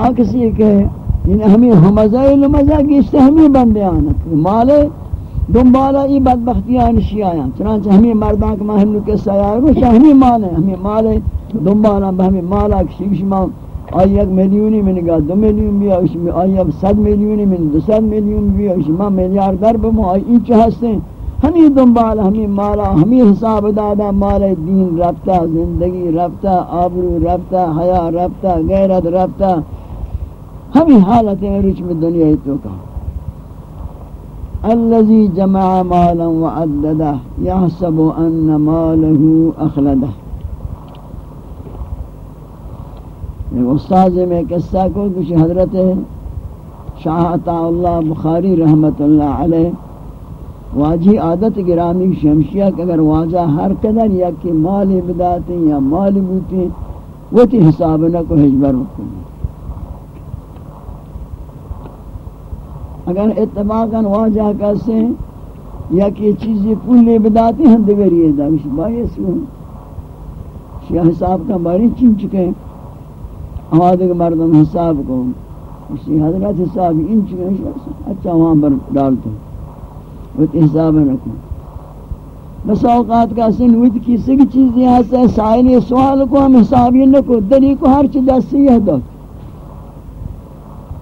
آکسی کہ ان ہمیں ہمزائل مزا گیشتے ہمیں بندے آنا مالے دنبالا ای بدبختی آنشی آیا چنانچہ ہمیں مردان کے مہنو کے سیار کو شاہ ہمیں مال ہے۔ ہمیں مال ہے دنبالا بہمیں مالا کسی کسی ماں آئی ایک ملیونی میں نگاہ، دو ملیون بھی آئی میں آئی اب صد ملیونی میں دو صد ملیون بھی آئی ماں ملیار در بمو، آئی ای چہستے ہمیں دنبالا ہمیں مالا ہمیں حساب دادا، مال دین رفتہ، زندگی رفتہ، آبرو رفتہ حیاء رفتہ، غیرت رفتہ۔ ہمیں حالت ہیں رچ میں دنیا ہی تو کہا الذي جمع مالا وعدده يحسب ان ماله اخلده ایک استاذ میں قصہ کو کچھ حضرت شاہ عطا اللہ بخاری رحمت اللہ علیہ واجی عادت گرامی شمشیہ کہ اگر واجہ ہر قدر یا کہ مالی بداتے یا مالی بوتے وہ تی حساب نہ کو حجبر رکھنے اگر اتفاقا واجہ کسے یا کہ چیزی پولی بداتی ہیں دگری ہے دا کچھ بائی سو شیعہ حساب کا باری چین چکے آواد کے مردم حساب کو اسی حضرت حساب ان چکے اچھا وہاں پر ڈالتے وہ حساب رکھو بس اوقات کا سن وید کی سگ چیزیں ہستے سائل سوال کو ہم حساب حسابی نکو، دلی کو ہر چیز دستی ہے دو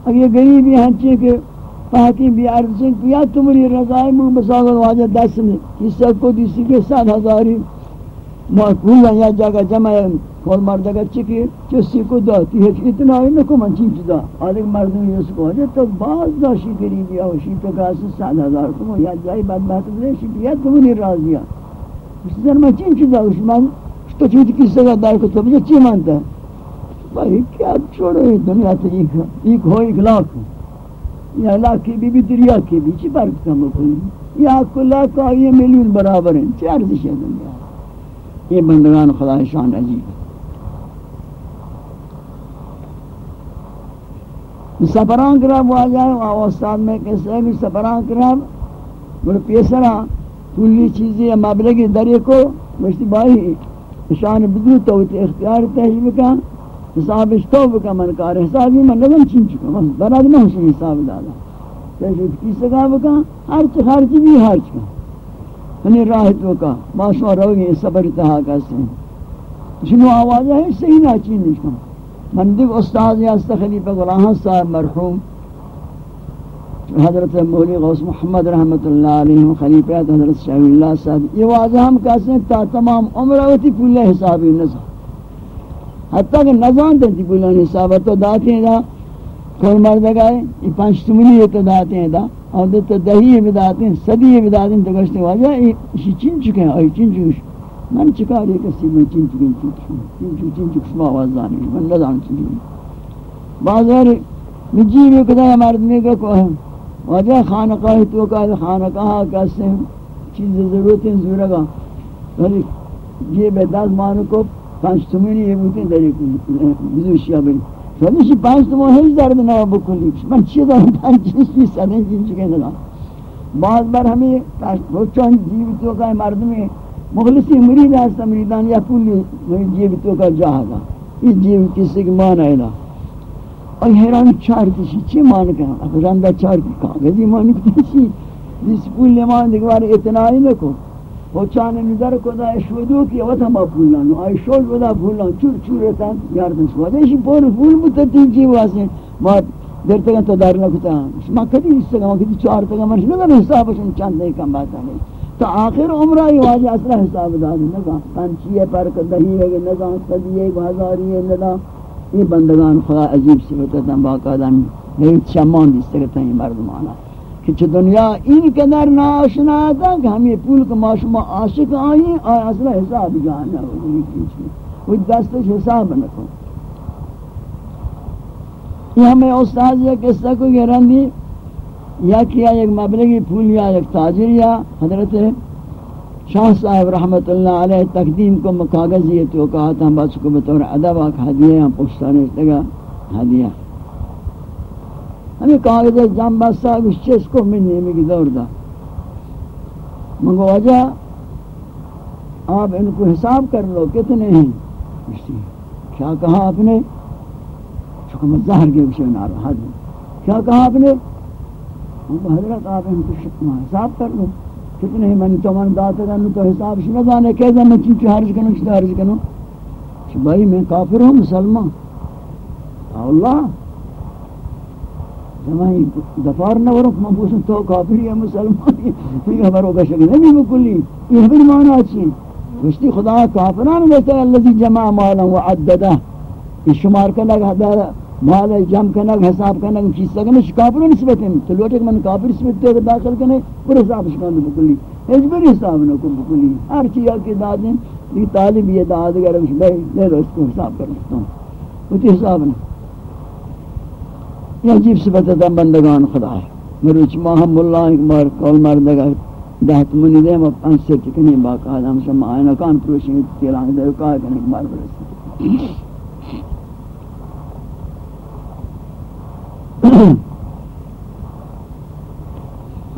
اگر یہ غریبی ہنچے کہ پاکی بھی عرضیں کیا تمہری رضائی مو بساغل واجہ دس میں کسی کو دیسی کے ساتھ ہزاری کھولا یا جگہ جمع کھول مرد اگر چکی چسی کو داتی ہے اتنا ہی نکو من چیز دا آدھے مردم اس کو آجے تو باز دا شی قریبی آو شی تو کاسی سات ہزار کمو یا جائی بد بات دے شی یا تمہری راضی اس در میں چین چیز دا اس من تو چیز کسی کا دار کو تو مجھے چی مانتا ہے؟ بھائی کیا چھوڑو یہ دنیا تو ایک ہو ایک لاکھ ہو۔ یا لاکھی بی بی دریا کی بھی چی فرق کم بکنی یا کلا کا یہ ملیون برابر ہیں۔ چی عرضش ہے دنیا یہ بندگان خدا شان عجیب سفران کراب آ جائے وہ استاد میں کیسے بھی سفران کراب بڑے پیسرا کلی چیزیں، مبلغی درے کو مشتی بائی شان بدو تو اختیار تحجیب کا۔ حساب اشتوب کا من کار حسابی من نظم چین چکا، من براد میں حسن حساب دادا۔ تیشت کی سکا بکا ہرچ خرچ بھی ہرچ کا ہنی راہ تو کا ماشما روگی صبر تہا کسے جنو آوازہ ہے صحیح نہ چین نشکا من دیکھ استاد یا خلیفہ غلاہاں صاحب مرحوم حضرت مولی غوث محمد رحمت اللہ علیہ خلیفہ حضرت شاہ اللہ صاحب، یہ واضح ہم کہتے ہیں تا تمام عمرہ ہوتی پولے حسابی نظر۔ حتیٰ کہ نظام تنتی بولان حسابہ تو داتے ہیں دا کھول مرد گئے یہ پانچ تمنی تو داتے ہیں دا، اور دو تو دہی بھی داتے ہیں، صدی بھی داتے ہیں، تو گشتے واجہ یہ چین چکے ہیں، آئی چین چکے من چکا رہے کسی میں چین چکے ہیں، چین چکے ہیں، چین چکے ہیں آواز دانے من نظام چین چکے ہیں۔ بازار مجی بھی کتا ہے مردنے کا کو ہے۔ واجہ خانقاہ تو کا خانقاہ کہتے ہیں؟ چیز ضرورت ہیں زورگا ولی یہ بے دست مانو کو پانچ تمینی یہ بوتے داری بزوشیا بری. فلیشی پانچ تمو ہیچ درد نہ بکلی من چی دارم پانچ چیزی سدن جن چکے ندا بعض بار ہمیں روچان جیوتوں کا مردمی مخلصی مرید ہستا مریدان یا پولی جیوتوں کا جاہا یہ جیو کسی کی مان آئینا اور حیران چار کشی. چی مان کہا اب رندہ چار کی کاغذی مان کشی. جس پولی مان دیکھوار اتنائی نکو و چانه نیدر کدا اشودو کی وتا ما پولان آی شول بدا پولان چور چور چورتن یاردش ودش پر پول متتی جی واسه ما دیر تک تو دار نکتا ما کدی اس ما کدی چار تک مرش نہ حسابشن چند کم بات ہے تو آخر عمرہ واج واجہ اصلا حساب داری نگا پنچیے پر دہی ہے نگا صدیے بازاری ہے نگا یہ بندگان خدا عجیب صفت تن باقادم نہیں چمان این مردمانہ کہ چھ دنیا این قدر ناشنا تھا کہ ہمیں پول کا معاشمہ عاشق آئیں آئے اصلا حساب جانا ہو وہ دستش حساب نکو یہ ہمیں استاد یہ قصہ کو یہ رندی یا کیا ایک مبلغی پھول یا ایک تاجر یا حضرت شاہ صاحب رحمت اللہ علیہ تقدیم کو کاغذ یہ تو کہا تھا بس کو بطور ادب آکھ ہدیہ ہم پوچھتانے لگا ہدیہ۔ ہمیں کاغذ جام بستا اس چیز کو میں نیمے کی دور دا منگو وجہ آپ ان کو حساب کر لو کتنے ہیں کیا کہا آپ نے چکہ میں زہر کے بشے ناراحت ہوں کیا کہا آپ نے حضرت آپ ان کو شکمہ حساب کر لو کتنے ہی من تو من داتا کرنو تو حساب شنہ دانے کہتا میں چیچو حرج کنو چیچو حرج کنو بھائی میں کافر ہوں مسلمان اللہ زمانی دفار نہ ورک مبوس تو کافر یا مسلمان؟ یہ خبروں کا شکل نہیں بکلی یہ بھی معنی اچھی وشتی خدا کافران دیتا ہے اللہ جمع مالا وعددہ یہ شمار کا لگا مال جم کنگ حساب کنگ چیز سگن کافر نسبت ہیں۔ تو لوٹے من کافر نسبت تے داخل کنے پر حساب شکن بکلی اس بر حساب نہ کو بکلی ہر چیز کی دادیں یہ طالب یہ داد اگر مش بھائی اس کو حساب کر سکتا ہوں۔ وہ حساب نہ۔ یہ عجیب صفت ہے بندگان خدا ہے۔ مروچ ماہم اللہ، ایک کول مردگا دہت منی دے، ہم پانچ سے چکنے باقا ہم شما آئینہ کان پروشنی تیلانگ دے، کہا کہ ایک برسی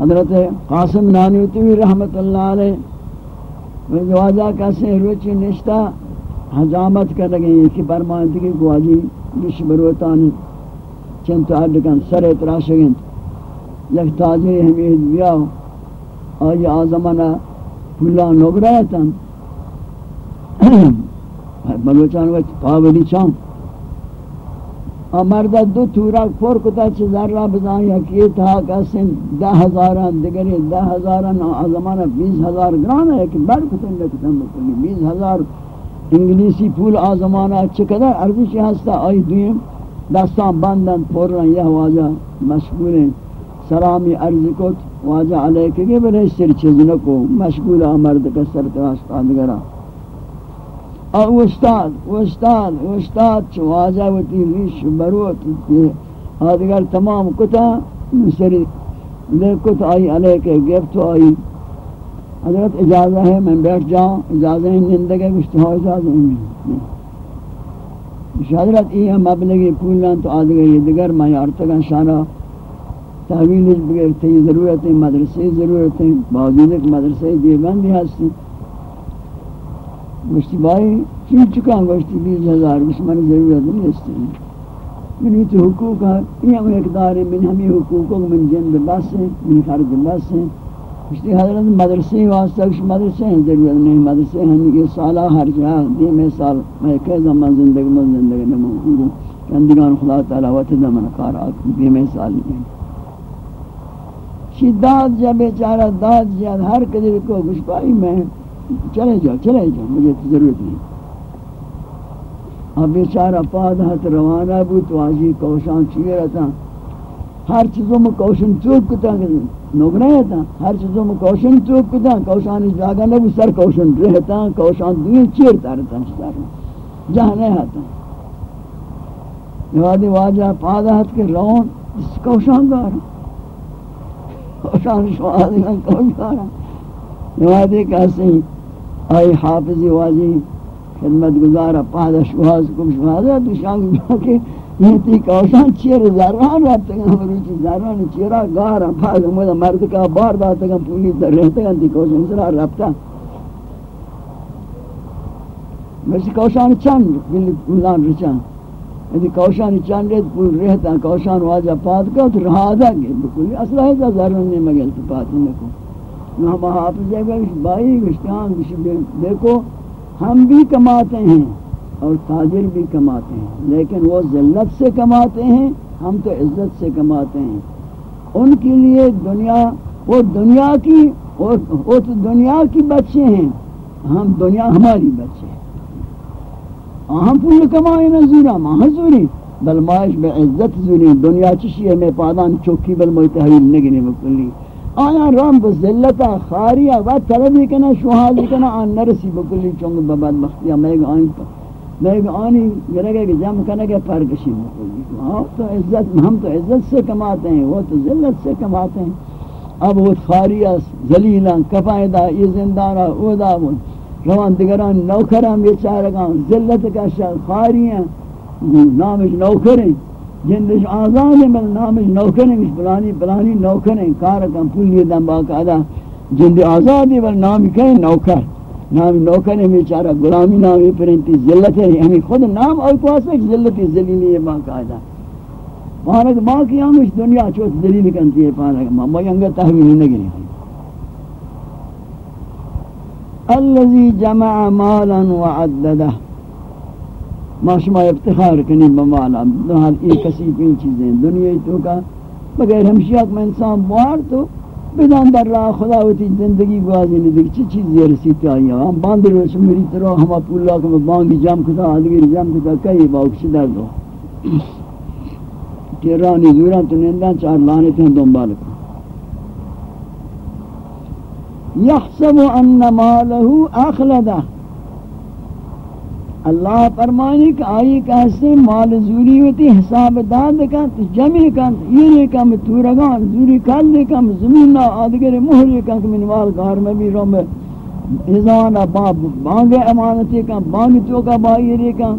حضرت قاسم نانوتوی رحمت اللہ علیہ جوازہ کسی روچی نشتا حجامت کر لگے یہ کہ برمانتی کی گواجی بش بروتانی چند تو اڈکن سر اتراشگن یک تاجر حمید بیاو، آئی آزمانا پھولا نوبرایتا بلوچان وقت پاولی چاند۔ مردہ دو تورا کھور کتا چھ ذرہ بزائی حقیت تھا کسن دہ ہزاران دگری دہ ہزاران زمانہ بیس ہزار گران ہے کہ بڑھ کتن لکتن بکلی بیس ہزار انگلیسی پول آزمانہ چقدر ارزشی ہستا آئی دویم۔ دستان بندن پورن یہ واجہ مشغول ہیں سلامی عرض کت واجہ علیہ کہ بلے سر چیز نکو. مشغول آمرد کا سر تراش قادگرہ او استاد استاد استاد چو چواجا وتی ریش بروت. آدگر تمام کتا، سری لیکت آئی علیہ کے گفت آئی. حضرت اجازہ ہے میں بیٹھ جاؤں اجازہ ہے نندگے گشت ہو اجازہ ہے حضرت ای ہم مبلغی پولان تو آدگر یہ دگر میں ارتگا شانہ تحویل بغیر تی ضرورت ہے مدرسے ضرورت ہے باوجود ایک مدرسے دیوبندی ہستی۔ گوشتی بھائی چین چکان گوشتی بیس ہزار گوشت من ضرورت نہیں استے ہیں من تو حقوق ہے، یہ ہم اقدار ہے من ہمیں حقوق من جنب بس ہیں، من خرد بس ہیں۔ گوشتی حضرت مدرسے واسطہ کچھ مدرسے ہیں ضرورت نہیں مدرسے ہیں کہ سالہ ہر جہاں دی میں سال میں کہ زمان زندگی من زندگی نمو کندگان خدا تعالی وقت زمان کار آکھ دی میں سال نہیں شداد جب بیچارہ، داد جاد ہر قدر کو گوش پائی میں، چلے جاؤ چلے جاؤ، مجھے ضرورت نہیں۔ اب بیچارہ پادہت روانہ بود، تو آجی کوشان چیئے رہتا۔ ہر چیزوں میں کوشن چوک کتا کرتا نوگرہ رہتا ہر چیزوں میں کوشن چوک کتا کوشان جاگا نبو، سر کوشن رہتا، کوشان دوئے چیرتا رہتا جہاں نہیں آتا۔ یہ واجہ پادہت کے رون، اس کوشان گارا کوشان شوازی کوشان گارا نوادی کہتے ہیں، آئی حافظی واضی خدمت گزارا، پادہ شواز کم شوازا تو شانگ جو کہ یہ تی کوشان چیر زران رابطہ گا مروچی زران چیرا گارا پادہ مدہ مرد کا بار داتا گا پولی در رہتا گا تی کوشان سرا رابطہ مرسی کوشان چند بلی کلان رچان یعنی کوشان چند رہت پول رہتا کوشان واجہ پاد کا تو رہا دا گئے بکلی اصلا ہے زران نے مگل تو پاتی نکو ہم حافظ ہے بھائی گشتان دیکھو ہم بھی کماتے ہیں اور تاجر بھی کماتے ہیں۔ لیکن وہ ذلت سے کماتے ہیں، ہم تو عزت سے کماتے ہیں۔ ان کے لیے دنیا، وہ دنیا کی وہ تو دنیا کی بچے ہیں۔ ہم دنیا ہماری بچے ہیں۔ ہم پول کمائے نہ زورا ماں زوری۔ بل مائش بے عزت زوری۔ دنیا چشی ہے، میں پادان چوکی، بل موی تحویل نگنی بکلی آیا رام بزلتا خاریا و طلبی کنا شوحازی کنا، آن نرسی بکلی چونگ بباد بختیا، میں گا آنی پا میں آنی، گرگے کہ جم کنا کہ پرکشی بکلی ہاں تو عزت، ہم تو عزت سے کماتے ہیں، وہ تو ذلت سے کماتے ہیں. اب وہ خاریا ذلیلا کفائدہ یہ زندانا او دا بود روان دگران نوکران بیچارگان، ذلت کا شاہ خاریاں نامش نوکریں. جندش آزاد ہے میں نامش نوکریں. پلانی پلانی نوکریں. کار کم پولی دم باقاعدہ. جند آزاد ہے بل نامی کہیں نوکر. نامی نوکر ہے بیچارہ غلامی نامی پرنتی ذلت ہے۔ ہمیں خود نام اور کو اسے ذلت ذلیلی ہے ماں قاعدہ مانک ماں کی ہم اس دنیا چوت ذلیل کنتی ہے پانا۔ ماں ماں ینگا تحویل نہ گری الذي جمع مالا وعدده ما شما افتخار کنی بمالا حال ایک کسی پین چیزیں۔ دنیا تو کا۔ بغیر ہمشیات میں انسان بوار تو بدان در راہ خدا ہوتی زندگی گوازی نہیں دیکھ چی چیز یہ رسیتی آئی ہے ہم باندھ رہے ہیں میری طرح ہم پولا کہ میں بانگی جام کتا آدھگیر جام کتا کئی باوکش در دو تیرانی زوران تو نندان چار لانے تھے دنبال کو یحسب ان مالہو اخلدہ اللہ فرمانی کہ آئی کہستے مال زوری ہوتی حساب داد کن تو جمعی کن یہ کم تورگان، زوری کل دے کم زمین آدگر مہر کن کہ منوال گار میں بھی رو میں ازانا باب بانگ امانتی کن، بانگ تو کا بائی ری کن،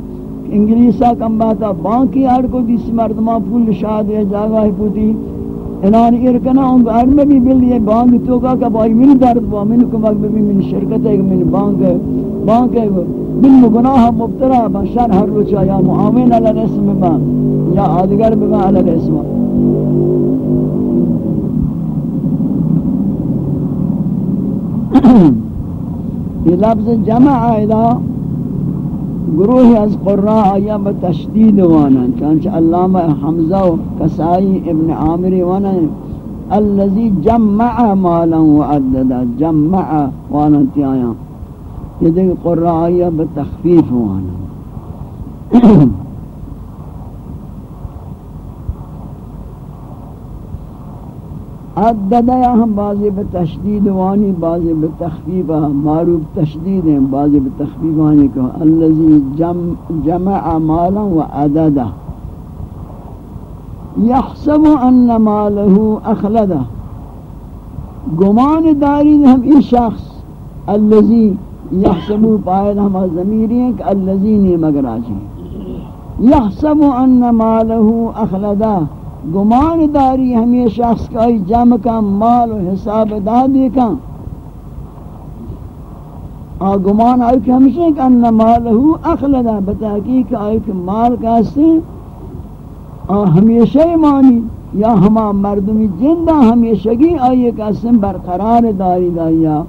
انگلیسا کم باتا بانگ کی آڑ کو دیسی مردمان پول شاد ہے جاگاہ پوتی۔ انان ارکنا ان گار میں بھی بل یہ بانگ تو کا کا بائی، من درد با من کمک بھی من شرکت ہے، من بانگ بانگ ہے۔ بن گناہ مبتلا بشر ہر روچا یا معاون علی الاسم ما یا آدگر بما علی الاسم۔ یہ لفظ جمع آئیدہ گروہ از قرآن آیا بتشدید وانا۔ چانچہ علامہ حمزہ و کسائی ابن عامری وانا الذي جمع مالا وعددا جمع وانا تیایا یہ دیکھ قرآیہ بتخفیف وانا عدد یا ہم بعضی بتشدید وانی بعضی بتخفیف معروف تشدید ہیں بعضی بتخفیف وانی کہ اللذی جمع مالا و عددا یحسب ان مالہو اخلدہ۔ گمان داری ہم ای شخص، اللذی یحسبو پائد ہم ضمیری ہیں کہ اللذین مگر آجیں یحسب ان مالہو اخلدہ۔ گمان داری ہمیں شخص کا جمع کا مال و حساب دادی کا۔ آ، گمان آئی کہ ہمشہ کہ ان مالہو اخلدہ۔ بتحقیق آئی کہ مال کا سن ہمیشہ مانی۔ یا ہما مردمی جندہ ہمیشگی آئیے کا سن برقرار داری دائیا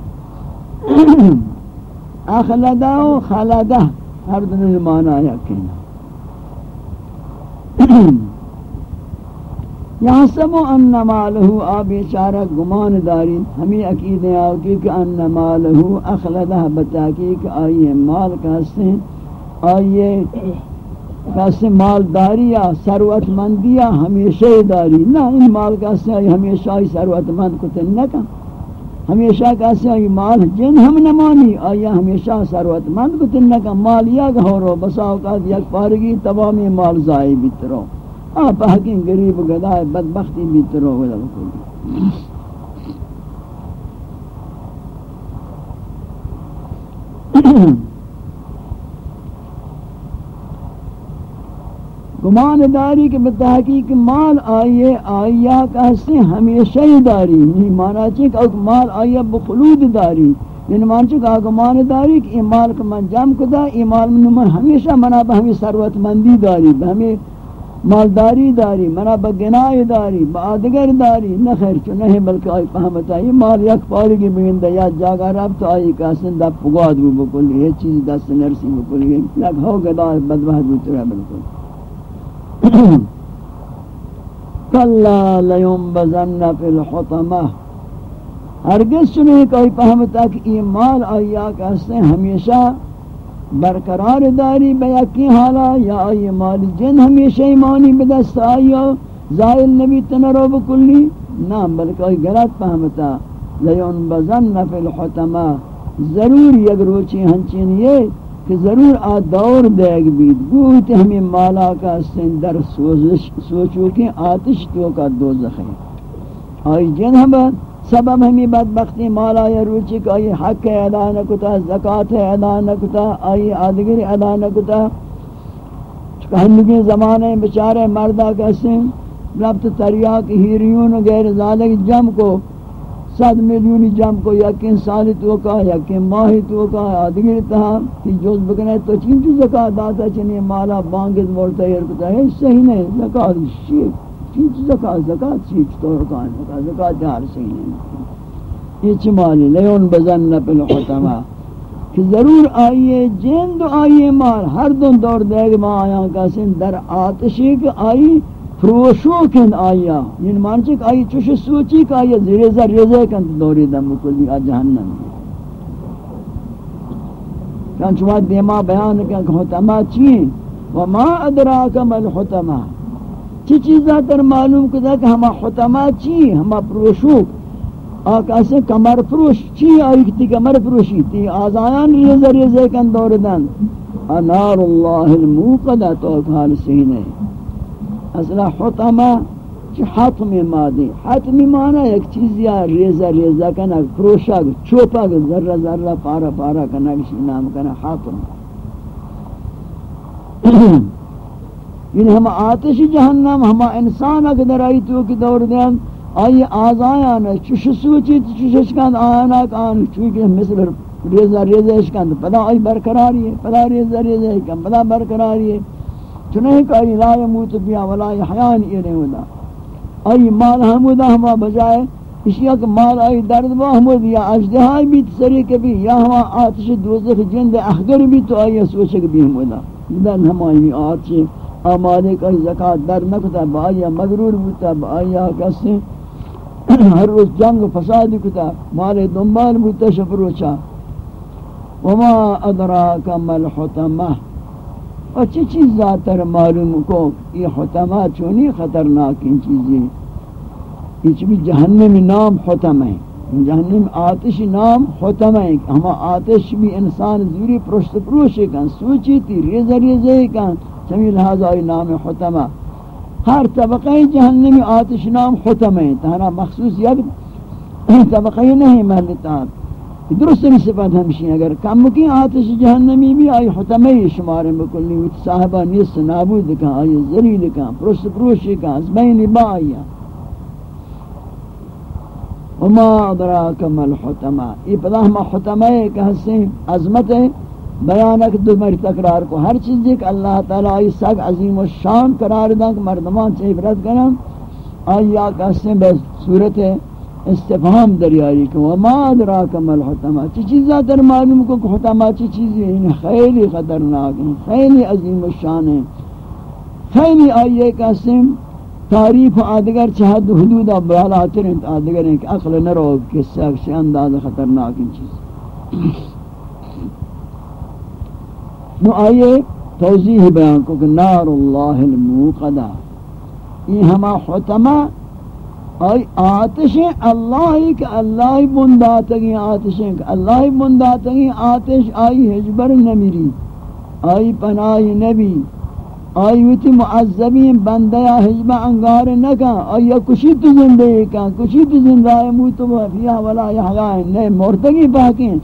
اخلدہ و خلدہ۔ ہر دن مانا یقینا یہاں سمو ان مالہو آب اشارہ گمان داری۔ ہمیں عقیدیں آگی کہ ان مالہو اخلدہ بتاکی کہ آئیے مال کہستے ہیں آئیے کہستے مالداری یا ثروت مندی یا ہمیشہ داری۔ نہ، ان مال کہستے ہیں ہمیشہ ہی ثروت مند کو تنکا ہمیشہ کیسے آئی مال جن ہم نمانی آیا ہمیشہ ثروت مند کو تن کا مال یا گھورو بسا اوقات یک پارگی تمامی مال ضائع بیترو۔ آپ حقیم غریب گدائے بدبختی بیترو۔ گدا بکلی گمان داری کے بتحقیق مال آئیے آئیا کہستے ہمیشہ داری۔ نہیں مانا چاہے کہ مال آئیا بخلود داری۔ یعنی مان چکا گمان داری کہ یہ مال کا من جم کدا یہ مال من ہمیشہ منا بہمی ثروت مندی داری بہمی مالداری داری، منا بگنائی داری، با آدگر داری۔ نہ خیر چو نہیں بلکہ آئی فہمت آئی مال یک پارگی بگندہ یا جاگا رب تو آئی کاسن دا پگاد بھی بکلی، یہ چیز دست نرسی بکلی، یک ہو گدا بدبہت بھی بلکل۔ کلا لینبذن فی الحطمہ. ہرگز چنیں کوئی فہمتا کہ یہ مال آیا کہستے ہمیشہ برقرار داری بیکی حالا یا آئی مال جن ہمیشہ ایمانی بدست آیا، زائل نبی تنرو بکلی؟ نا بلکہ آئی غلط فہمتا لینبذن فی الحطمہ. ضرور یک روچی ہنچین یہ کہ ضرور آ دور دیگ بید۔ گوت ہمیں مالا کا سن در سوزش سوچو کہ آتش تو کا دوزخ ہے۔ آئی جن ہم سبب ہمیں بدبختی مالا یا روچی کہ آئی حق ادا نہ کتا زکاة ادا نہ کتا، آئی آدگر ادا نہ کتا۔ ہندگی زمانے بچارے مردہ کا ربط تریاک ہیریون غیر ذالک جم کو صد میلیونی جم کو یقین سالی تو کا یقین ماہی تو کا آدگیر تہا تی جوز بکنے تو چین چیز زکاة داتا چنی مالا بانگت مورتا ہے کتا ہے، صحیح نہیں، زکاة شیئر چین چیز زکاة زکاة چیز تو رکان زکاة زکاة دیار صحیح نہیں۔ یہ چمالی لیون بزن پل حتمہ کہ ضرور آئیے جن دو آئیے مال ہر دن دور دے گا ماں آیا، کسن در آتشی کہ آئی فروشو کن آیا. یعنی مانچک آئی چوش سوچی کہ آیا. زریزہ ریزہ کن دوری دم کلی آ جہنم. چون چوہ دیما بیان کن کہ حتمہ چین. وما ادراک مل حتمہ چی چیزا تر معلوم کتا کہ ہما حتمہ چین ہما فروشوک آقا سے کمر پروش چی آئی کتی کمر پروشی؟ تی آزایان ریزہ ریزہ کن دور دن. انار اللہ الموقدہ تو کھال سینے. اصلا حتمہ چی حتم مادی. حتم مانا ایک چیز یا ریزہ ریزہ کنا پروشا چوپا ذرہ ذرہ پارا پارا کنا کسی نام کنا، حتم. یعنی ہم آتش جہنم، ہم انسان اگر آئی تو کی دور دن آئی آزایان چوش سوچی چوش اشکند آیانک آن چوکی مثل ریزہ ریزہ اشکند پدا آئی برقراری ہے، پدا ریزہ ریزہ اشکند پدا برقراری ہے۔ چنہیں کہ آئی لا یموت بیا ولا حیان ایرے ہودا آئی مال حمودہ ہما بجائے اشیاء کہ مال آئی درد با حمود یا اجدہائی بھی تسری کبھی یا ہما آتش دوزخ جند اخگر بھی تو آئی سوچک بھی حمودہ در ہمائی آتش آمادے کا زکاة در نکتا، با آئی مغرور بوتا، با آئی کسی ہر روز جنگ و فساد کتا، مال دنبال بوتا شفروچا وما ادراک مل حتمہ اور چی چیز ذاتر معلوم کو یہ حتمہ چونی خطرناک ان چیزیں یہ چی جہنم نام حتم ہے جہنم آتش نام حتم ہے ہما آتش بھی انسان زوری پرشت پروش کن، سوچی تی، ریزہ ریزہ کن۔ چمی لہذا نام حتمہ۔ ہر طبقہ جہنمی آتش نام ختم ہے تہنا مخصوص یک طبقہ نہیں محلتا درست نہیں صفت ہمشی اگر کم کی آتش جہنمی بھی آئی ختمی شمار بکلی صاحبہ نیست، نابود کن آئی، ذلیل کن پرست پروشی کن ازمین با آئی وما ادراک مل حتمہ یہ پدا ہما حتمہ ہے کہ حسین عظمت ہے بیانک دو مر تکرار کو. ہر چیز ایک اللہ تعالی ای سگ عظیم و شان قرار دا کہ مردمان سے عبرت کرن آیا کہتے بے صورت ہے استفہام دریاری کہ وما ادراک مل حتمہ چی چیزا در معلوم کو کہ حتمہ چی چیزی یعنی ہیں خیلی خطرناک ہیں، خیلی عظیم و شان ہیں۔ خیلی آئیے کہتے تعریف آدگر چہد حدود بالاتر ہیں، آدگر ہیں کہ عقل نرو کس سے انداز خطرناک ان چیز۔ نو آئیے توضیح بیان کو کہ نار اللہ الموقدہ۔ یہ ہما حتمہ آئی آتش اللہ ہی کہ اللہ ہی بنداتگی آتش کہ اللہ ہی بنداتگی آتش آئی حجبر نمیری، آئی پناہ نبی، آئی ویتی معذبین بندیا حجبہ انگار نکا، آئی کشی تو زندگی کا کشی تو زندگی موتو فیہ ولا یحیائن نئے مرتگی باقین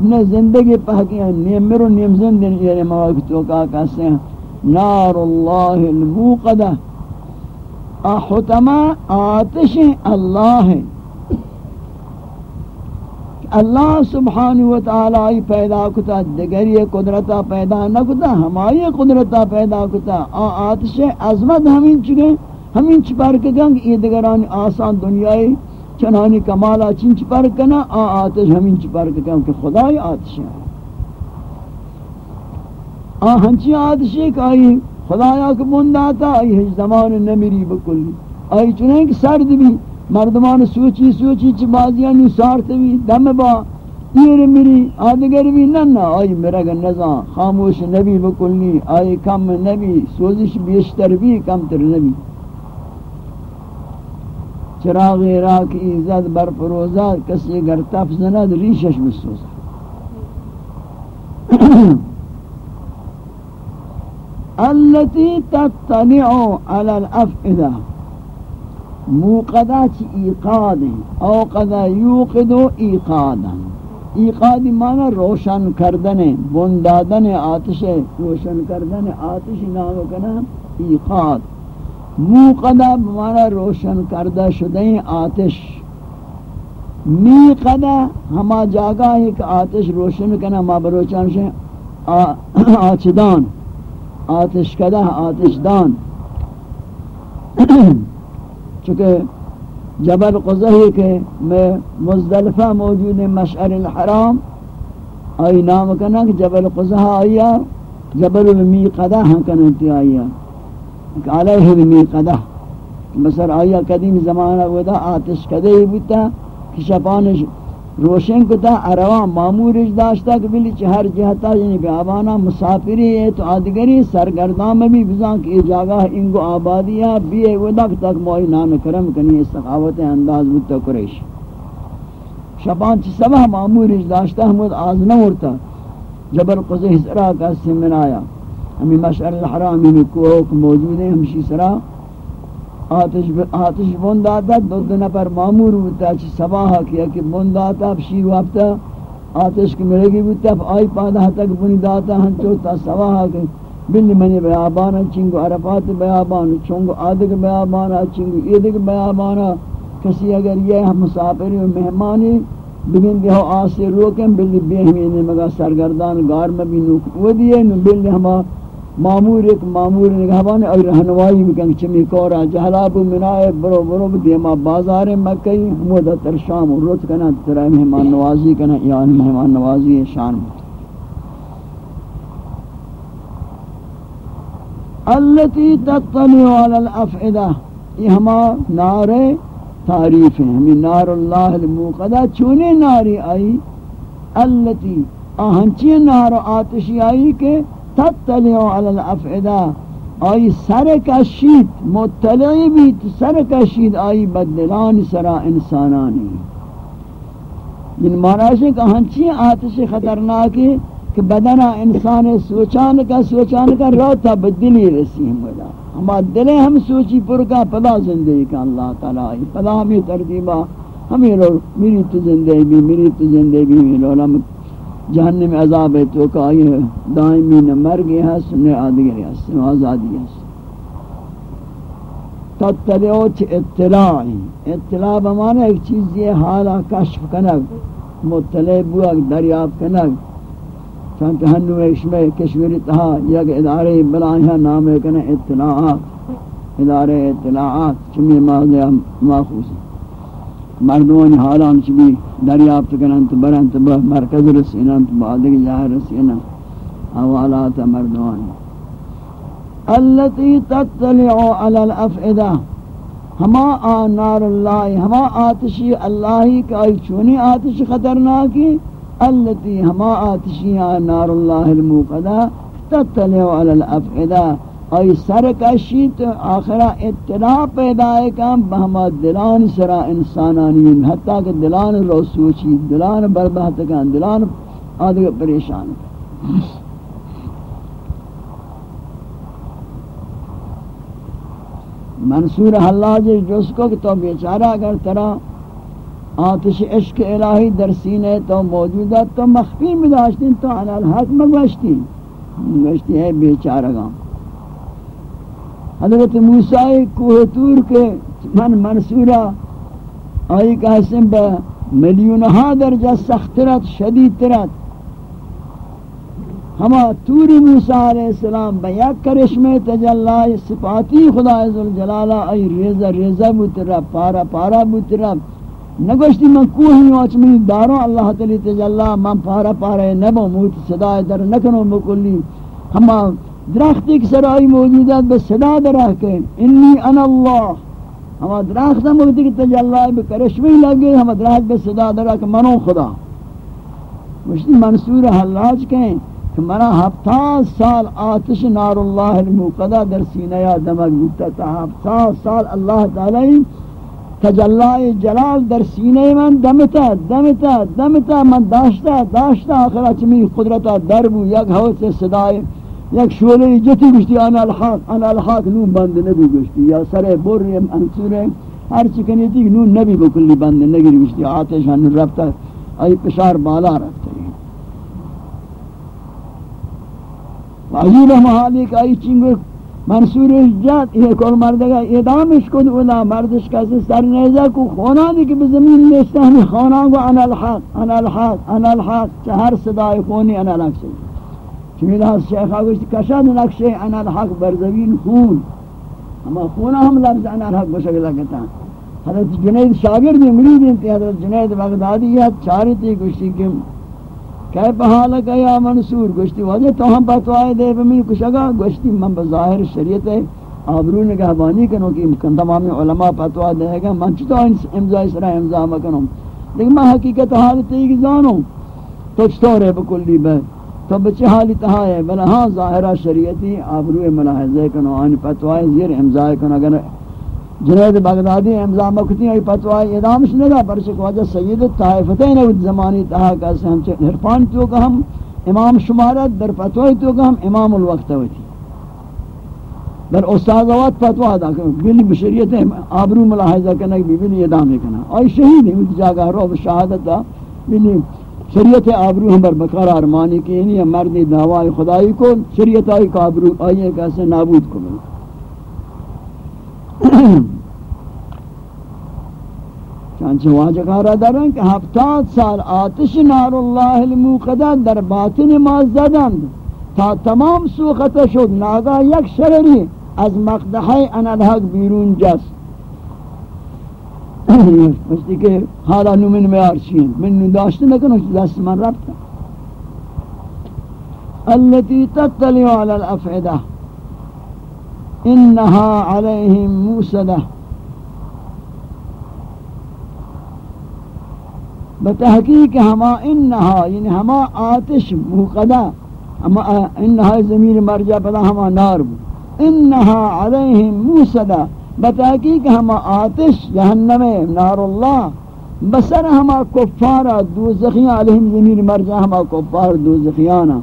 نہ زندگی پاکی ہے نیم مرو نیم زندن یہ یعنی مواقع کا کہتے ہیں، نار اللہ الموقدہ۔ احتما آتش اللہ ہے اللہ سبحانہ وتعالی پیدا کتا دگری قدرتا پیدا نہ کتا ہمائی قدرتا پیدا کتا۔ آتش عظمت ہمیں چکے، ہمیں چپار کے گنگ، یہ دگران آسان دنیای چنانی کمالا چنچ پر کنا آ آتش ہمین چ پر کنا کہ خدای آتش ہے آ ہنچی آتش ہے کہ آئی خدایا کہ بنداتا آئی ہج زمان نمیری بکلی. آئی چنین کہ سرد بھی مردمان سوچی سوچی چی بازیانی سارت بھی دم با. ایر میری. آدگر بھی ننا آئی مرگ نظام خاموش نبی بکلی. آئی کم نبی. سوزش بیشتر بھی کم تر نبی. چراغ راک ایزد بر پروزاد کسی گر تف زند ریشش بسوزد. التي تطلع على الافئده موقدا چی ایقاد او قدا یوقد و ایقادا ایقاد معنی روشن کردن، بندادن آتش، روشن کردن آتش نام کنا ایقاد موقدہ بمانا روشن کردہ شدہ آتش. می قدہ ہما جاگا ہے کہ آتش روشن کنا، ما بروچان سے آچدان. آتش کدہ، آتش دان۔ چونکہ جبل قزہی کے میں مزدلفہ موجود مشعر الحرام۔ آئی نام کنا کہ جبل قزہ آیا، جبل المیقدہ ہاں کننتی آیا۔ کہ علیہ المیقدہ۔ مثلا آیا، قدیم زمانہ ودا آتش کدہ ہی بودتا کہ شپانش روشن کتا عروان معمورش داشتا کہ بلی چہر جہتا یعنی بیابانا مسافری ہے، تو آدگری سرگردان میں بھی بزان کہ یہ جاگہ انگو آبادیاں بھی ہے ودا تک موئی نام کرم کنی استقاوت انداز بودتا قریش۔ شپان چی سبہ معمورش داشتا ہمود آزنہ ورتا جبل قزح سرا کا سمن آیا۔ ہمیں مشعر الحرام ہمیں کوک موجود ہیں ہمشی سرا۔ آتش آتش بند آتا دو دن پر معمور ہوتا چی سباہا کیا کہ بند آتا بشی وقتا آتش کی ملے گی بودتا آئی پادہ تک بنی داتا ہن چوتا سباہا کہ بلی منی بیابانا چنگو عرفات بیابانا چنگو آدھگ بیابانا چنگو ایدگ بیابانا کسی اگر یہ مسافری و مہمانی، بگن دیو آسے روکیں، بلی بیہمین مگا سرگردان گار میں بھی نوک وہ دیئے، نو بلی ہما معمور ایک معمور نگہبان اور رہنوائی بکن چمی کورا، جہلاب منائے برو برو دیما بازار مکہی حمودہ تر شام روت کنا ترہ مہمان نوازی کنا یعنی مہمان نوازی شان اللتی تطلع علی الافعدہ یہ ہما نارے تعریف ہیں ہمیں نار اللہ الموقدہ، چونے ناری آئی، اللتی آہنچی نار آتشی آئی کہ تطلع علی الافعدہ آئی سر کشید، مطلعی بھی سر کشید، آئی بدلان سرا انسانانی. جن مہاراج ہے کہ ہنچی آتش خطرناکی کہ بدنا انسان سوچان کا سوچان کا روتا بدلی رسی ہم ہما دلیں ہم سوچی پر کا پدا زندگی کا اللہ تعالیٰ پدا ہمیں ترتیبہ، ہمیں لوگ میری تو زندگی بھی، میری تو زندگی بھی میری لوگ جہنم عذاب ہے تو کہ یہ دائمی نہ مر گیا ہے سنے آدھگری ہے سنے آزادی ہے تطلعو چھ اطلاعی۔ اطلاع بمانا ایک چیز یہ حالا کشف کنگ، مطلع بوک دریاب کنگ۔ چونکہ ہنو اشمہ کشوری تہا یک ادارے بلائیہ نام کنے اطلاعات۔ ادارے اطلاعات چمی ماضی ماخوص مردوان حالان چمی دریافت کنن تو برن تو مرکز رسینن تو بعدک جاہ رسینن حوالات مردوان اللتی تطلع علی الافعدہ ہما آنار اللہ ہما آتشی اللہی کا چونی آتش خطرناکی التي ہما آتشیاں نار اللہ الموقدہ تطلع علی الافعدہ ای سر کشید آخرہ اطلاع پیدا ہے کام بہما دلان سرا انسانانین حتیٰ کہ دلان رو سوچی دلان بربہت کان دلان آدھگا پریشان منصور حلاج جس کو کہ تو بیچارہ اگر ترہ آتش عشق الہی در سینے تو موجودہ تو مخفی میں تو علی الحق میں گوشتی گوشتی ہے بیچارگاں حضرت موسیٰ کوہ تور کے من منصورہ، آئی کا حسن با ملیونہا درجہ سخترت شدیدترت ہما توری موسیٰ علیہ السلام بیا کرشم تجلہ صفاتی خدا عزالجلالہ آئی ریزہ ریزہ بوترہ پارا پارا بوترہ نگوشتی من کوہی واچ من دارو اللہ تعالی تجلا من پارا پارا نبو موت صدا در نکنو بکلی ہما درختی کی سرائی موجودات بس صدا درہ کے انی انا اللہ۔ ہما درخت ہم موجودی کی تجلا بکرشمی لگے ہما درخت بس صدا درہ کہ منو خدا۔ مشتی منصور حلاج کہیں کہ منا ہفتہ سال آتش نار اللہ الموقدہ در سینہ یا دمک بودتا تا ہفتہ سال اللہ تعالی تجلائے جلال در سینے من دمتا دمتا دمتا، من داشتا داشتا آخرا چمی قدرتا دربو یک حوث صدای یک شولی جتی گشتی انا الحاق انا الحاق نون بند نبی گشتی یا سر بری انصور ہر چکنی تھی نون نبی بکلی بند نگری گشتی آتش ہن رفتا ای پشار بالا رفتا عجیب محالی کا ای چنگو منصور جات یہ کول مردگا ادامش کن. اولا مردش کسی سر نیزا کو خونا خونانی کی بزمین نیشتا ہمی خونان کو انا الحق انا الحق انا الحق چہر صدای خونی انا الحق سے چمی لحظ شیخ آگوشت کشاد نقشے انا الحق برزوین خون. اما خونا ہم لفظ انا الحق بشکل لگتا. حضرت جنید شاگرد مرید انتی حضرت جنید بغدادی بغدادیت چاری تی گوشتی کہ کیف حالک یا منصور، گوشتی وجہ تو ہم پتوائے دے بمی کشگا گوشتی من بظاہر شریعت ہے۔ آبرو نگہبانی کنو کہ تمام علماء پتوا دے گا۔ من چطور امضا اسرا امضا مکنو؟ لیکن میں حقیقت حالت ایک زانو۔ تو چطور ہے بکلی بے تو بچے حالی تہا ہے بلا ہاں ظاہرہ شریعتی آبرو ملاحظے کنو آن پتوائے زیر امضا کنو، اگر جنید بغدادی امضا مکتی ہے فتوی ادام شنگا پرچک وجہ سید طائفتین او زمانی تہا کا سے ہم عرفان تو کہ ہم، امام شمارت در فتوی تو کہ ہم امام الوقت ہوتی در استاد وقت فتوا ادا کہ بلی بشریت آبرو ملاحظہ کرنا کہ بلی ادام کرنا اور شہید ہیں جگہ رو، شہادت دا، بلی شریعت آبرو ہم بر بقرار کی یعنی مرد دعوی خدای کو شریعت آئی کا آبرو آئیے کیسے نابود کو ملتا چانچہ واجہ کارا درن کہ ہفتاد سال آتش نار اللہ الموقدہ در باطن ماز زدند۔ تا تمام سوخت شد ناگا یک شرری از مقدحی انالحق بیرون جس مجھتی کہ حالا نومن میں آرچین من نداشت نکنو دست من ربتا التي تطلع على الافعده انہا علیہم موسدہ بتحقیق ہما انہا یعنی ہما آتش موقدہ ہما انہا زمین مرجع پدا ہما نار بو انہا علیہم موسدہ بتحقیق ہما آتش، جہنم، نار اللہ، بسر ہما کفارا، دوزخیاں، علیہم زمین مرجع ہما کفار دوزخیانا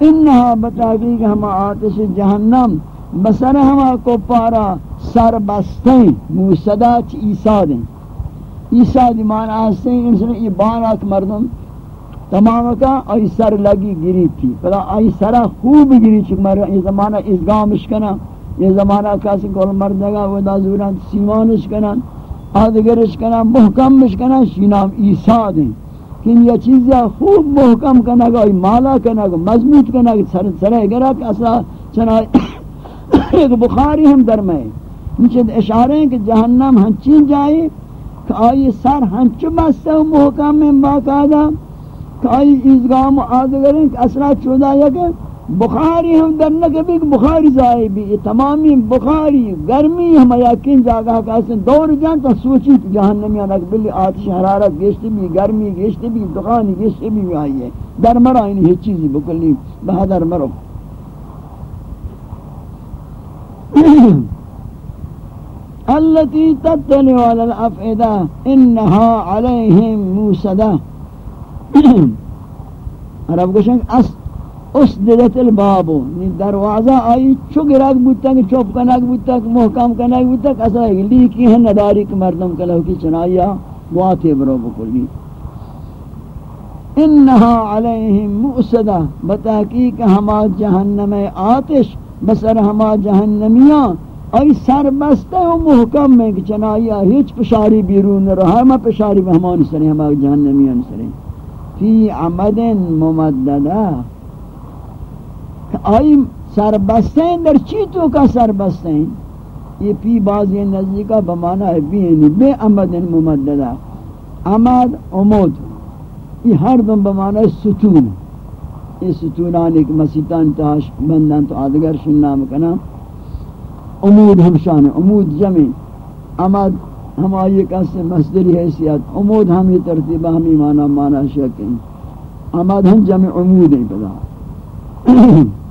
انہا بتحقیق ہما آتش جہنم، بسر ہما کو پارا سر بستیں موسدہ چی عیسیٰ دیں عیسیٰ دی معنی آستے ہیں، انسان ای باناک مردم، تمام کا آئی سر لگی گری تھی۔ پدا آئی سرہ خوب گری چک مردم یہ زمانہ ازگامش کنا یہ زمانہ کسی کول مردگا ودا زوران سیمانش کنا آدگرش کنا محکمش کنا شینام عیسیٰ دیں۔ کن یہ چیزیں خوب محکم کنا گا مالا کنا گا مضبوط کنا گا سر سرے گرا کہ اصلا چنائی ایک بخاری ہم در نیچے اشارے ہیں کہ جہنم ہنچین جائے، کہ آئی سر ہنچ بستے و محکم میں باقاعدہ، کہ آئی ازگام آدگریں کہ اصلا چودہ یا کہ بخاری ہم در نکبی کہ بخاری زائے بھی یہ تمامی بخاری گرمی ہم یقین جاگہ کہ اسے دور جان تو سوچی کہ جہنمی آنک بلی آتش حرارت گشت بھی گرمی گشت بھی دخانی گشت بھی آئی ہے۔ در مرا انہی ہی چیزی بکلی بہدر مرو۔ التي تطلع على الافئده انها عليهم موسده عرب گوشن اس اس دلت الباب دروازہ آئی چگرک بوتا کہ چوپ کنک بوتا کہ محکم کنک بوتا کہ اصلا لیکی ہے نداری کہ مردم کلو کی چنائیا واتے برو بکلی انہا علیہم مؤسدہ بتحقیق ہما جہنم آتش، بسر ہما جہنمیاں۔ ای سر بستے و محکم میں کہ چنائیا ہیچ پشاری بیرون رہا ہما پشاری بہمان سرے ہما جہنمیاں سرے فی عمد ممددہ۔ آئی سر در چی تو کا سر یہ پی بازی نزدیکا بمانا ہے، بی یعنی بے عمد یعنی ممددہ۔ عمد، عمود۔ یہ ہر دن بمانا ہے، ستون۔ یہ ستونان ایک مسیطان تاش بندان تو آدگر شن نام کنا۔ امود ہمشان امود جمع۔ امد ہم آئیے کس مصدری حیثیت۔ امود ہمی ترتیبہ ہمی مانا مانا شکیں امد ہم جمع امود ہیں پدا۔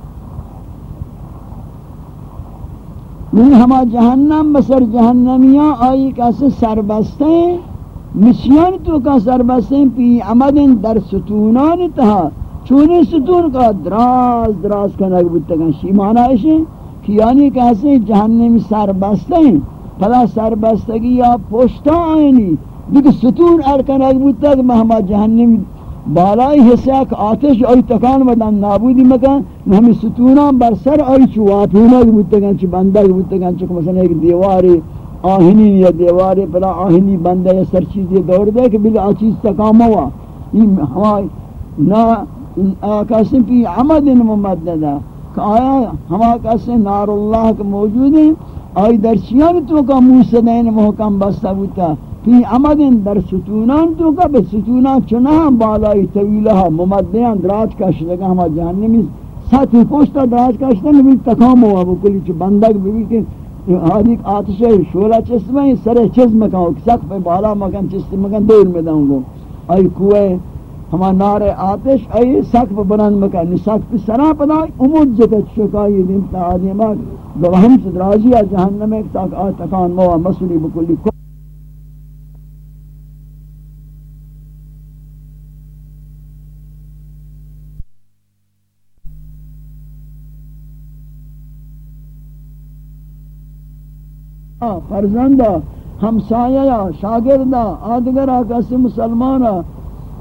نہیں ہما جہنم بسر جہنمیاں، آئی کس سربستے ہیں مشیان تو کا سربستے ہیں پی عمدن در ستونان تہا۔ چونی ستون کا دراز دراز کا نگ بودتا شی معنی ہے کہ یعنی کہتے جہنمی سر ہیں پلا سر بستگی یا پوشتا آئینی۔ دیکھ ستون ارکن اگ بودتا مہما جہنم بالائی حصہ کہ آتش آئی تکان بدن نابودی مکان ہمی ستونان بر سر آئی چو واپینا کی بودتگان چو بندہ کی بودتگان چو مثلا ایک دیواری آہنی یا دیواری پلا آہنی بندہ یا سر چیزی دور دے کہ بلی آچیز تکان موا. یہ ہمائی نا آکاسم پی عمد ممددہ کہ آیا ہما کسی نار اللہ کے موجود ہیں آئی در چیان تو کا موسدین محکم بستا بودتا فی عمدن در ستونان تو کا به ستونان چنها بالای طویلها ممدیان دراج کشدگا ہما جہنمی سطح پوشتا دراج کشدگا بھی تکام ہوا بکلی چو بندگ بھی کہ آدھی آتش شولا چست میں سر چز مکان سقف بالا مکان چست مکان دور میں داؤں گو ای کوئے ہما نار آتش، ای سقف بلند مکان سقف سرا پدا امود جتا شکایی دن تا آدمی گوہم سے دراجی جہنم ایک تاک آتکان تکان موا مسئولی بکلی. فرزندہ، ہمسایہ، شاگردہ، آدگرہ، کسی مسلمانہ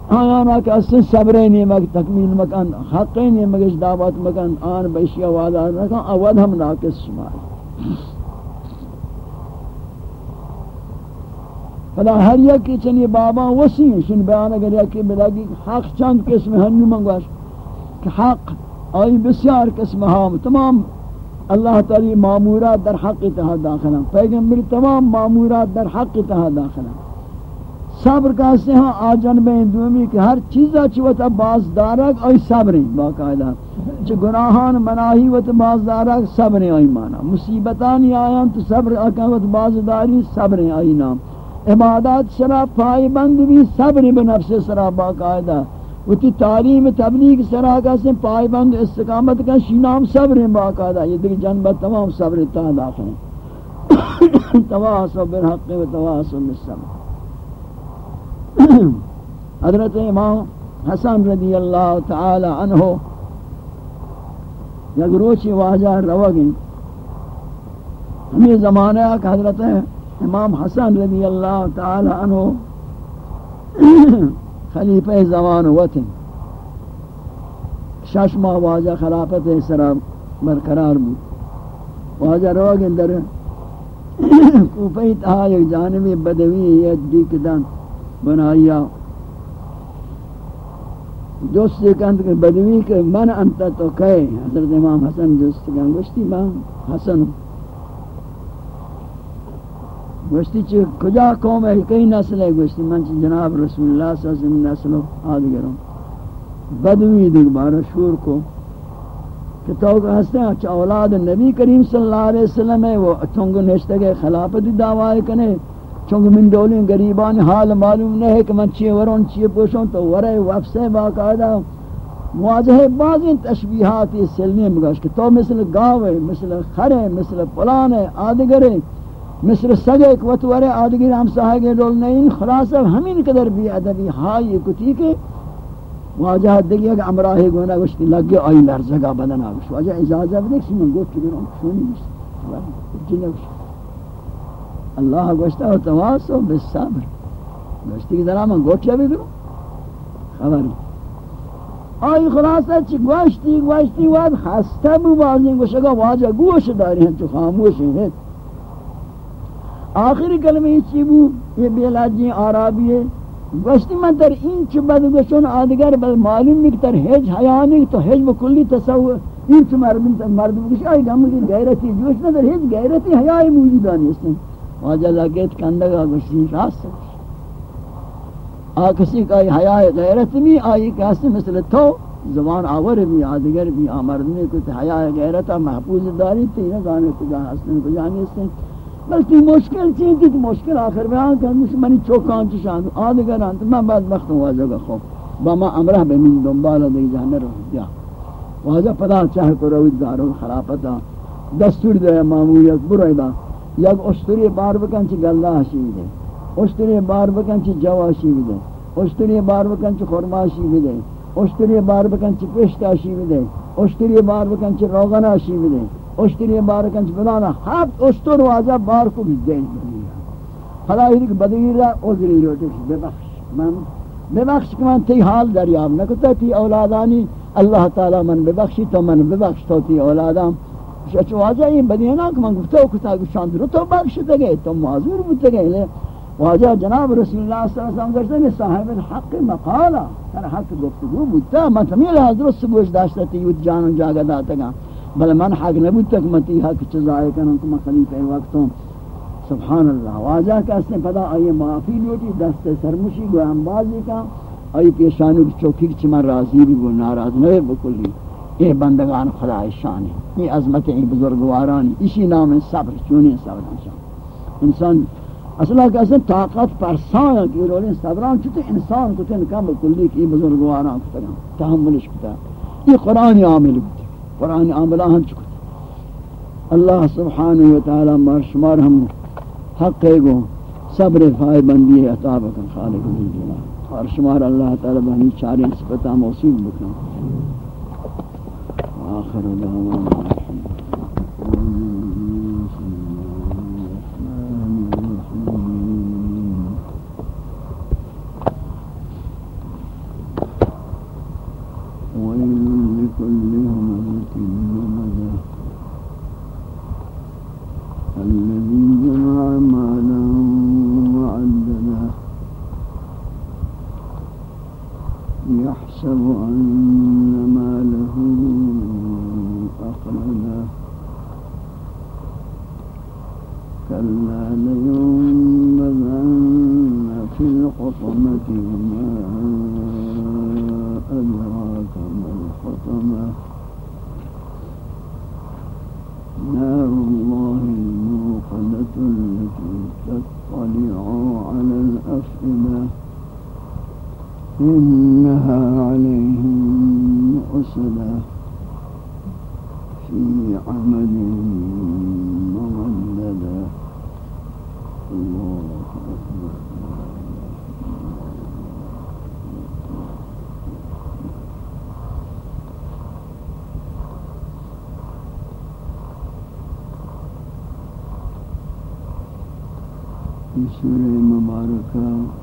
آیانا کسی صبرے نیمک تکمیل مکان حقی نیمکش دعوت مکان آن بیشی وعدہ رکھا اود ہم ناکس شمار۔ فلا ہر یکی چنی بابا وسیع، شن بیان اگر یکی بلگی حق چند قسم ہنو منگوش، کہ حق آئی بسیار قسم ہام تمام اللہ تعالی معمورات در حق تہا داخلہ پیغمبر تمام معمورات در حق تہا داخلہ صبر کہتے ہیں آجن میں دومی کہ ہر چیزا چوتا باز دارک آئی صبریں باقاعدہ چھ گناہان مناہی وت باز دارک صبریں آئی مانا۔ مصیبتانی آیاں تو صبر آکا باز داری صبریں آئی نام۔ عبادات سرا پائی بند بھی صبر بنفس سرا باقاعدہ۔ وتی تعلیم تبلیغ سراغا سے پائے بند استقامت کا شینام صبر ہے باقاعدہ، یہ دیکھ جنبہ تمام صبر تا داخل ہیں۔ تواصل بالحق و تواصل بالصبر۔ حضرت امام حسن رضی اللہ تعالی عنہ یک روچی واجہ روگیں ہمیں زمانہ کہ حضرت امام حسن رضی اللہ تعالی عنہ خلیفہ زمان وطن. شش ماہ واجہ خلافت سرا برقرار بود. واجہ روگ اندر کوفی تہا یک جانبی بدوی یک دیکدن بنایا. دوست کند کہ بدوی کہ من انت تو کہے حضرت امام حسن دوست کند. گوشتی من حسن گوشتی چی کجا قوم ہے؟ کئی نسل ہے گوشتی؟ من چی جناب رسول اللہ صلی اللہ علیہ وسلم نسل آدگروں بدوی دیکھ بارا شور کو کہ تو ہستے ہیں اچھا اولاد نبی کریم صلی اللہ علیہ وسلم ہے، وہ چونگو نشتے گئے خلافت دعوی کنے چونگو من دولیں گریبان حال معلوم نہیں ہے کہ من چیئے ورون چیئے پوشوں تو ورے وفسے باقاعدہ مواجہ بعض تشبیحات یہ سلمی مگاش کہ تو مثل گاوے، مثل خرے، مثل پلانے آدگرے مثل سگے ایک وطورے آدگیر ہم ساہے رول نہیں خلاصہ ہمین قدر بھی ادبی ہائی کتی کے واجہ دیکھ کہ امراہ گونا گوشتی لگے آئی لرزگا بدن آگوش واجہ اجازہ بدیک سی من گوشتی برون شونی گوشتی جنہ گوشتی اللہ گوشتا ہے تواسو بالصبر گوشتی کہ ذرا من گوشتی بھی برون خبری آئی خلاصہ چی گوشتی گوشتی واد خستہ بو بازیں گوشگا واجہ گوش داری ہیں چو خاموش ہیں۔ آخری کلمہ چی بو؟ یہ بیلاجی آرابی ہے۔ گوشتی من در این چی بدگوشون آدگر بد معلوم مکتر حج حیانی تو حج بکلی تصور این چی مردم تر مردم گوش آئی گم کی غیرتی جوش نہ در حج غیرتی حیائی موجودانی اس نے واجہ لگیت کندگا گوشتی راست آ کسی کا حیاء غیرت بھی آئی کیسے مثل تو، زبان آور بھی، آدگر بھی آمردنے کو حیاء غیرتا محفوظ داری تینا گانے کو جانا حسن کو جانے اس نے مشکل چیز تھی مشکل آخر بیان کر مش منی چوکان چشان آدگران تو میں بعد وقت واجہ گا خوب با ما امرہ بمین دنبالا دی جانے رو دیا واجہ پدا چاہ کو روید دارو خلافتا دستور دے معمولیت برای دا یک اشتری بار بکن چی گلہ حشیوی دے اشتری بار بکن چی جو حشیوی دے اشتری بار بکن چی خورما حشیوی دے اشتری بار بکن چی پشت حشیوی دے اشتری بار بکن چی روغن حشیوی دے اشتری بار کنچ بلانا ہفت اشتر واجہ بار کو بھی دین بنیا حالا ہی کہ بدوی را عذری روٹے ببخش۔ من ببخش کہ من تی حال دریاب نکتا تی اولادانی۔ اللہ تعالی من ببخشی تو من ببخش تو تی اولادام۔ چو واجہ یہ بدینا کہ من گفتو کتا گشان درو تو بخش دگے تو معذور بودتے گئے۔ واجہ جناب رسول اللہ صلی اللہ علیہ وسلم کرتے ہیں صاحب الحق مقالا ہر حق گفتگو بودتا من تمیل حضرت گوش داشتا تی یود جانو جاگا داتا گا۔ بل من حق نبودتا کہ من تی حق چزائے کنن کہ من خلیفہ وقتوں سبحان اللہ واجہ کہ اس نے پدا آئیے معافی لوٹی، دست سرمشی گو ہم بازی کا. آئی پیشانو کی چوکی کی چمن راضی بھی گو، ناراض نوے بکلی. اے بندگان، خدا شان ہے. یہ عظمت ہیں بزرگوارانی. اسی نام صبر، چونی صبر انسان انسان اصلا کہ اصلا طاقت پرسان ہے کہ رولین صبران چھتے، انسان کو تن کم بکلی کی بزرگواران کو تن تحملش کتا یہ قرآن عامل بھی قرآن عاملہ ہم چکتا اللہ سبحانہ وتعالی مرشمار ہم حق ہے گو، صبر فائے بندی عطا بکن، خالق الجلال اور شمار اللہ تعالی بہنی چاری صفتہ موصول بکن۔ آخر دعوانا۔ إنها عليهم مؤصدة في عمل ممددة. الله أكبر. بسم الله الرحمن الرحيم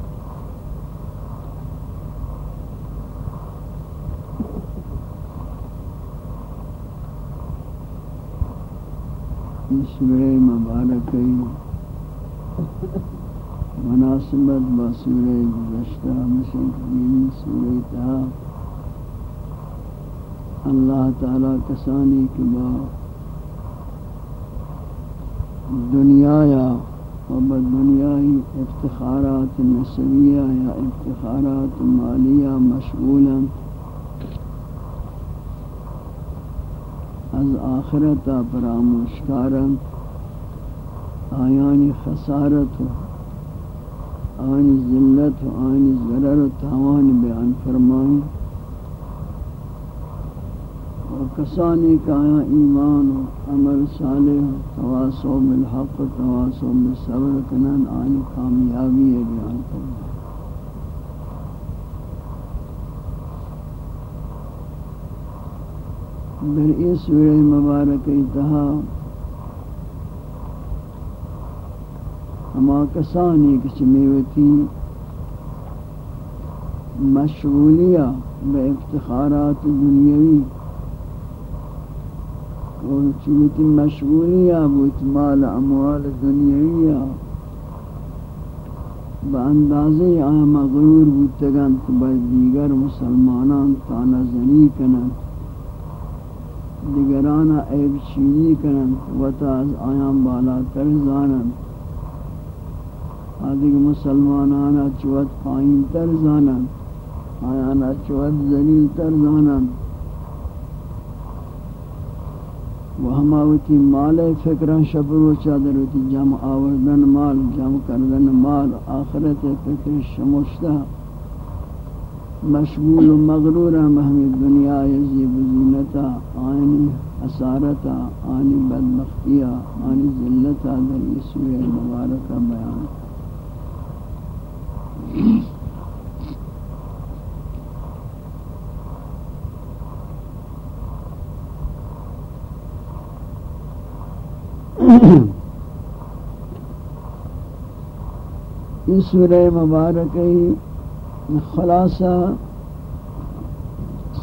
مبارک مناسبت با سورہ گزشتہ مسلم سورہ تہا اللہ تعالی کسانی کے با دنیا یا و دنیای افتخارات نسبیہ یا افتخارات مالیہ مشغولا از آخرتا پراموشکارن آیانی خسارت و آنی ذلت و آنی ضرر و تاوان بیان فرمائیں و کسانی کا ایمان و عمل صالح تواسو بالحق و تواسو بالصبر کنن، آنی کامیابی بیان فرمائیں در این سورہ مبارک اتہا ہما کسانی کچھ میوتی مشغولیہ بے افتخارات دنیاوی۔ اور چوتی مشغولیہ بوت مال اموال دنیاویہ، با اندازے آیا مغرور بودتگن کہ بای دیگر مسلمانان تانا زنی کنن دیگران عیب چینی کنن و از آیان بالا تر زانن آدھگ مسلمانانا چوت پائین تر زانن آیانا چوت زلیل تر زانن و ہماوتی مال فکران شبرو چادر ہوتی جمع آوردن مال، جمع کردن مال، آخرت فکر شمشتہ مشغول و مغرور ہم دنیا یزیب زینتا آنی اسارتا آنی بدبختیا آنی ذلتا در یسوع مبارکہ بیان. اس سورہ مبارکی خلاصہ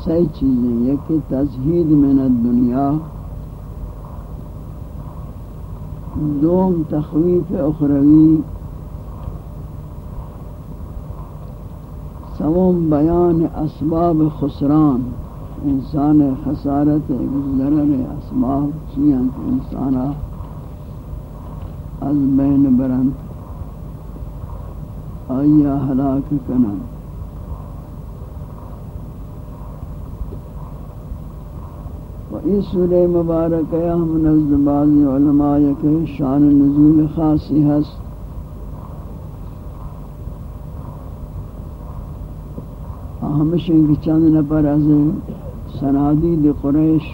سی چیزیں یہ کہ تزہید من الدنیا دوم تخویف اخروی سوم بیان اسباب خسران انسان خسارت ضرر اسباب چیئن انسانہ از بین برند آیا ہلاک کنن و اس سورہ مبارک ہم نزد بعض علماء کے شان نزول خاصی ہست۔ ہمشہ کی چند نفر از سنادید قریش۔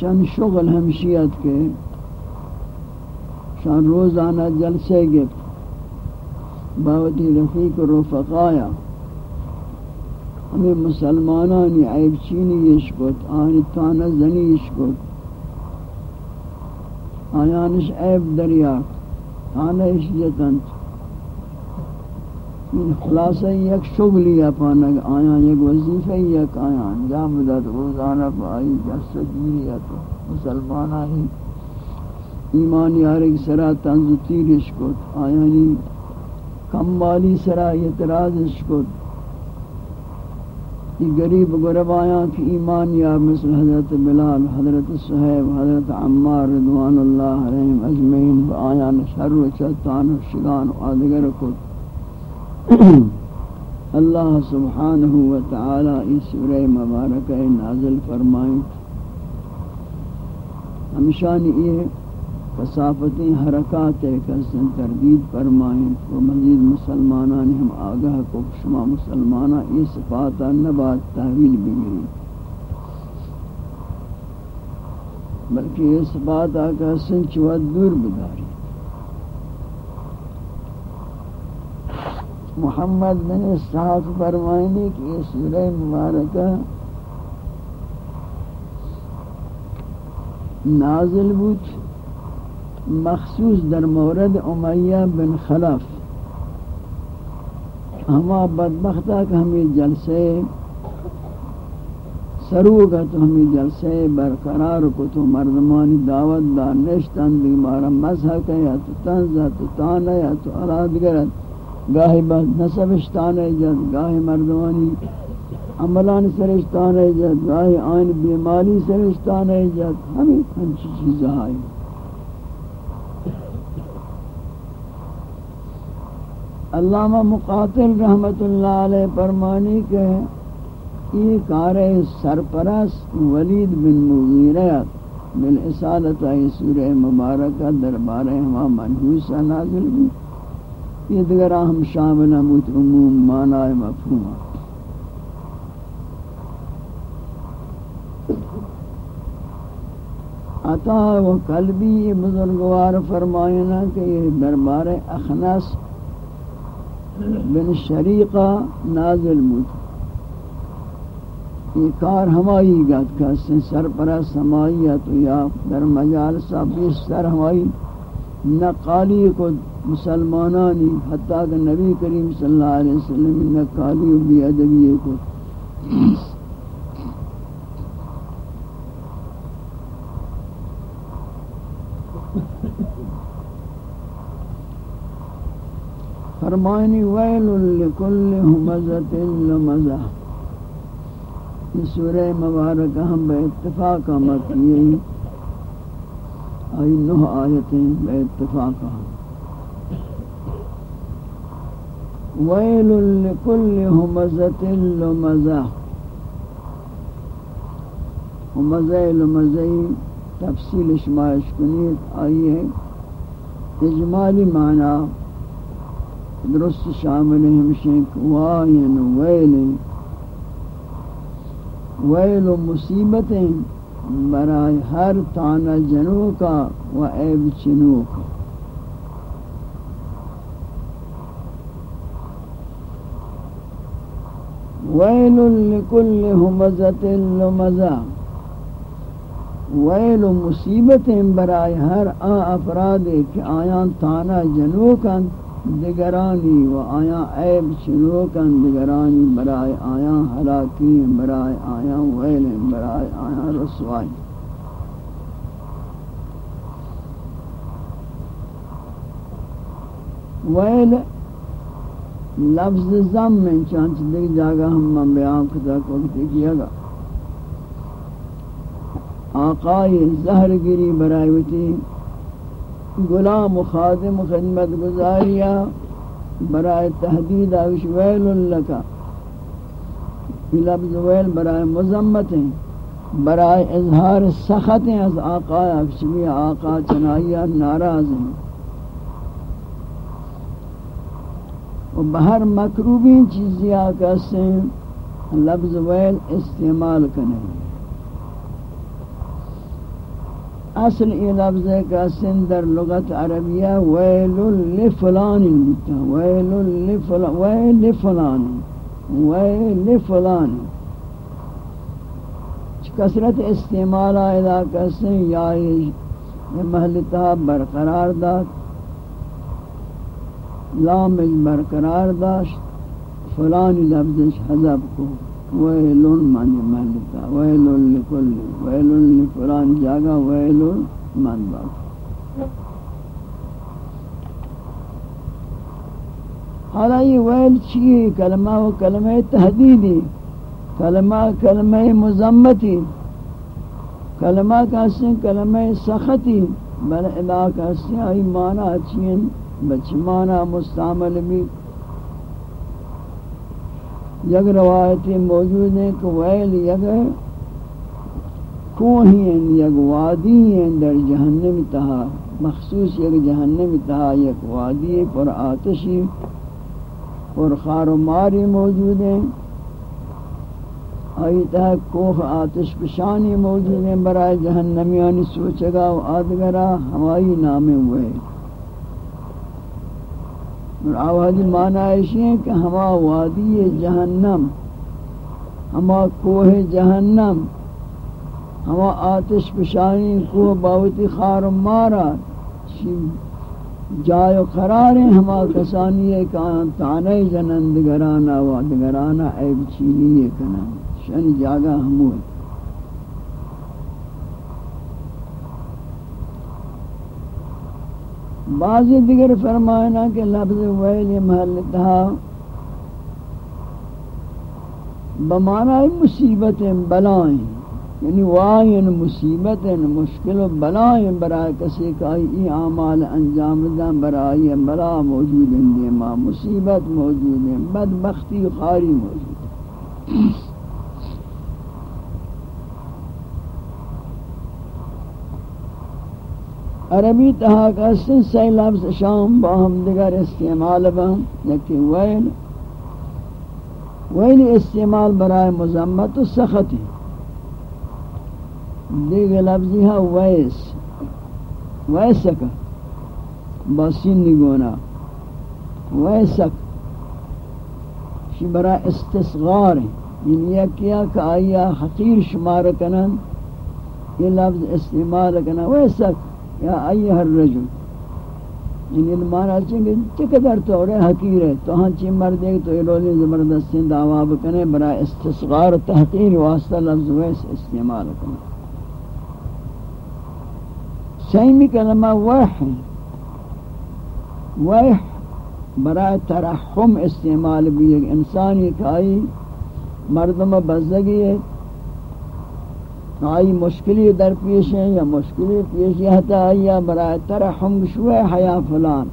شان شغل ہمشیت کے شان روزانہ جلسے گفت باوتی رفیق و رفقایا. ہمیں مسلمانانی عیب چینی یشکت آنی تانا زنی یشکت آیانش عیب دریاک تانا اشجتنت من خلاصہ یک شغلی اپانک آیان، یک وظیفہ یک آیان. جا مدد روزانہ پائی جس گیری تو مسلمانانی ایمان یارک سرا تنز تیرش کت، آیانی کموالی سرا اعتراضش کت۔ یہ غریب غرب آیاں کی ایمان یار مثل حضرت بلال، حضرت صحیب حضرت عمار رضوان اللہ علیہم اجمعین آیان شر و چتان و شگان و آدگر کت۔ اللہ سبحانہ و تعالی اس سورہ مبارکہ نازل فرمائیں ہمشان یہ کثافتیں حرکات کسن تردید فرمائیں و مزید مسلمانان ہم آگاہ کو، شما مسلمانہ یہ صفاتہ نبات تحویل بگری بلکہ یہ صفاتہ کسن چوت دور بداری۔ محمد بن اسحاق فرمائنی کہ یہ سورہ مبارکہ نازل بود۔ مخصوص در مورد امیہ بن خلف ہما بدبختہ کہ ہمیں جلسے سرو کا تو ہمیں جلسے برقرار کو تو مردمانی دعوت دار نشتن بیمارا مذہب یا تو تنزہ تو تانا یا تو ارادگرت گاہی بس نسبشتان جد، گاہی مردوانی عملان سرشتان جد، گاہی آئین بیماری سرشتان جد. ہمیں ہنچی چیز آئی علامہ مقاتل رحمت اللہ علیہ فرمانی کہ یہ کار سرپرست ولید بن مغیرہ مغیریت بالعصالت آئی سورہ مبارکہ دربار ہما منحوسہ نازل بھی یہ دیگر ہم شامل ہموت عموم معنی مفہوم عطا و قلبی یہ بزرگوار فرمائنا کہ یہ دربار اخنس بن شریقہ نازل بود یہ کار ہمائی گت کا سرپرست ہمائی ہے تو یا در مجال سب سر ہمائی نقالی کو مسلمانانی، حتیٰ کہ نبی کریم صلی اللہ علیہ وسلم نقالی و بی ادبی کو۔ فرمانی ویل لکل ہمزت لمزہ یہ سورہ مبارکہ ہم بے اتفاق مکیئی آئی نوح آیتیں بے اتفاق ویل لکل ہمزت لمزہ ہمزہ لمزہی تفصیل شمائش کنید ہے اجمالی معنی درست شامل ہمشن وائن ویل. ویل و مصیبتیں برائے ہر تانا جنو کا و عیب چنو کا ویل لکل ہمزت لمزہ ویل مصیبتیں برائے ہر آ افراد کہ آیاں تانا جنو دگرانی و آیا عیب چنوکن دگرانی برائے آیا حلاکی برائے آیا ویل برائے آیا رسوائی. ویل لفظ زم میں چانچ دیکھ جاگا ہم بیان کتا وقت کیا گا. آقای زہر گری برائے ہوتی غلام و خادم خدمت گزاریا برائے تحدید اوش ویل لکا۔ لفظ ویل برائے مذمت ہیں، برائے اظہار سخت ہیں، از آقا افشمی آقا چنائیہ ناراض ہیں۔ و بہر مکروبی چیزی آقا سے لفظ ویل استعمال کرنے اصل یہ لفظ ہے کہ سندر لغت عربیہ ویل لفلان بتا ویل لفلان ویل لفلان ویل لفلان کثرت استعمال ادا کسے یا یہ محلتا برقرار داد لام برقرار داشت فلان لفظ حذب کو۔ ویلون معنی ملتا ویلون لکل ویلون لفلان جاگا ویلون من باق حالا یہ ویل چیئے کلمہ و کلمہ تحدیدی کلمہ کلمہ مزمتی کلمہ کہتے کلمہ سختی بل ادا کہتے آئی مانا چین بچ مانا مستعمل بھی یک روایتی موجود ہیں کہ ویل یک کوہی ہیں، یک وادی ہیں در جہنم تہا، مخصوص یک جہنم تہا، یک وادی پر آتشی اور خار و ماری موجود ہیں۔ آئی تہا کوہ آتش پشانی موجود ہیں برای جہنمیانی سوچگا و آدگرہ ہمائی نام ہوئے۔ اور آوازی معنی ایسی ہے کہ ہما وادی جہنم، ہما کوہ جہنم، ہما آتش پشانی کوہ باوتی خار مارا جائے و قرار ہیں ہما کسانی ہے کہ تانے جنندگرانا وادگرانا عیب چینی ہے کنا شن جاگا ہمو ہے بعضی دیگر فرمائنا کہ لفظ ویل محل تھا۔ بمعنی مصیبت بلائیں یعنی وائن مصیبت، مشکل و بلائیں برای کسی کا ای اعمال انجام دا برای بلا موجود ہیں ما مصیبت موجود ہیں، بدبختی خاری موجود ہیں۔ عربی تہا کا سی لفظ شام با ہم دیگر استعمال با یکی ویل. ویل استعمال برای مزمت و سختی. دیگر لفظی ہا ویس. ویسک. با سین نگونا ویسک. شی برای استصغار. یعنی یکیا کہ آیا حقیر شمار کنن یہ لفظ استعمال کنن. ویسک. یا ایہ الرجل یعنی مانا چنگے چقدر توڑے حقیر ہے؟ تو ہاں چی مردے تو یہ رولی زبردستین دعویٰ بکنے برای استصغار تحقیر واسطہ لفظ ویس استعمال کرنے سیمی کلمہ وح وح برای ترحم استعمال بھی ایک انسانی کائی، مردم بزدگی ہے آئی مشکلی در پیش ہیں یا مشکلی پیش یہتا یا برای ترحم شوئے حیا فلان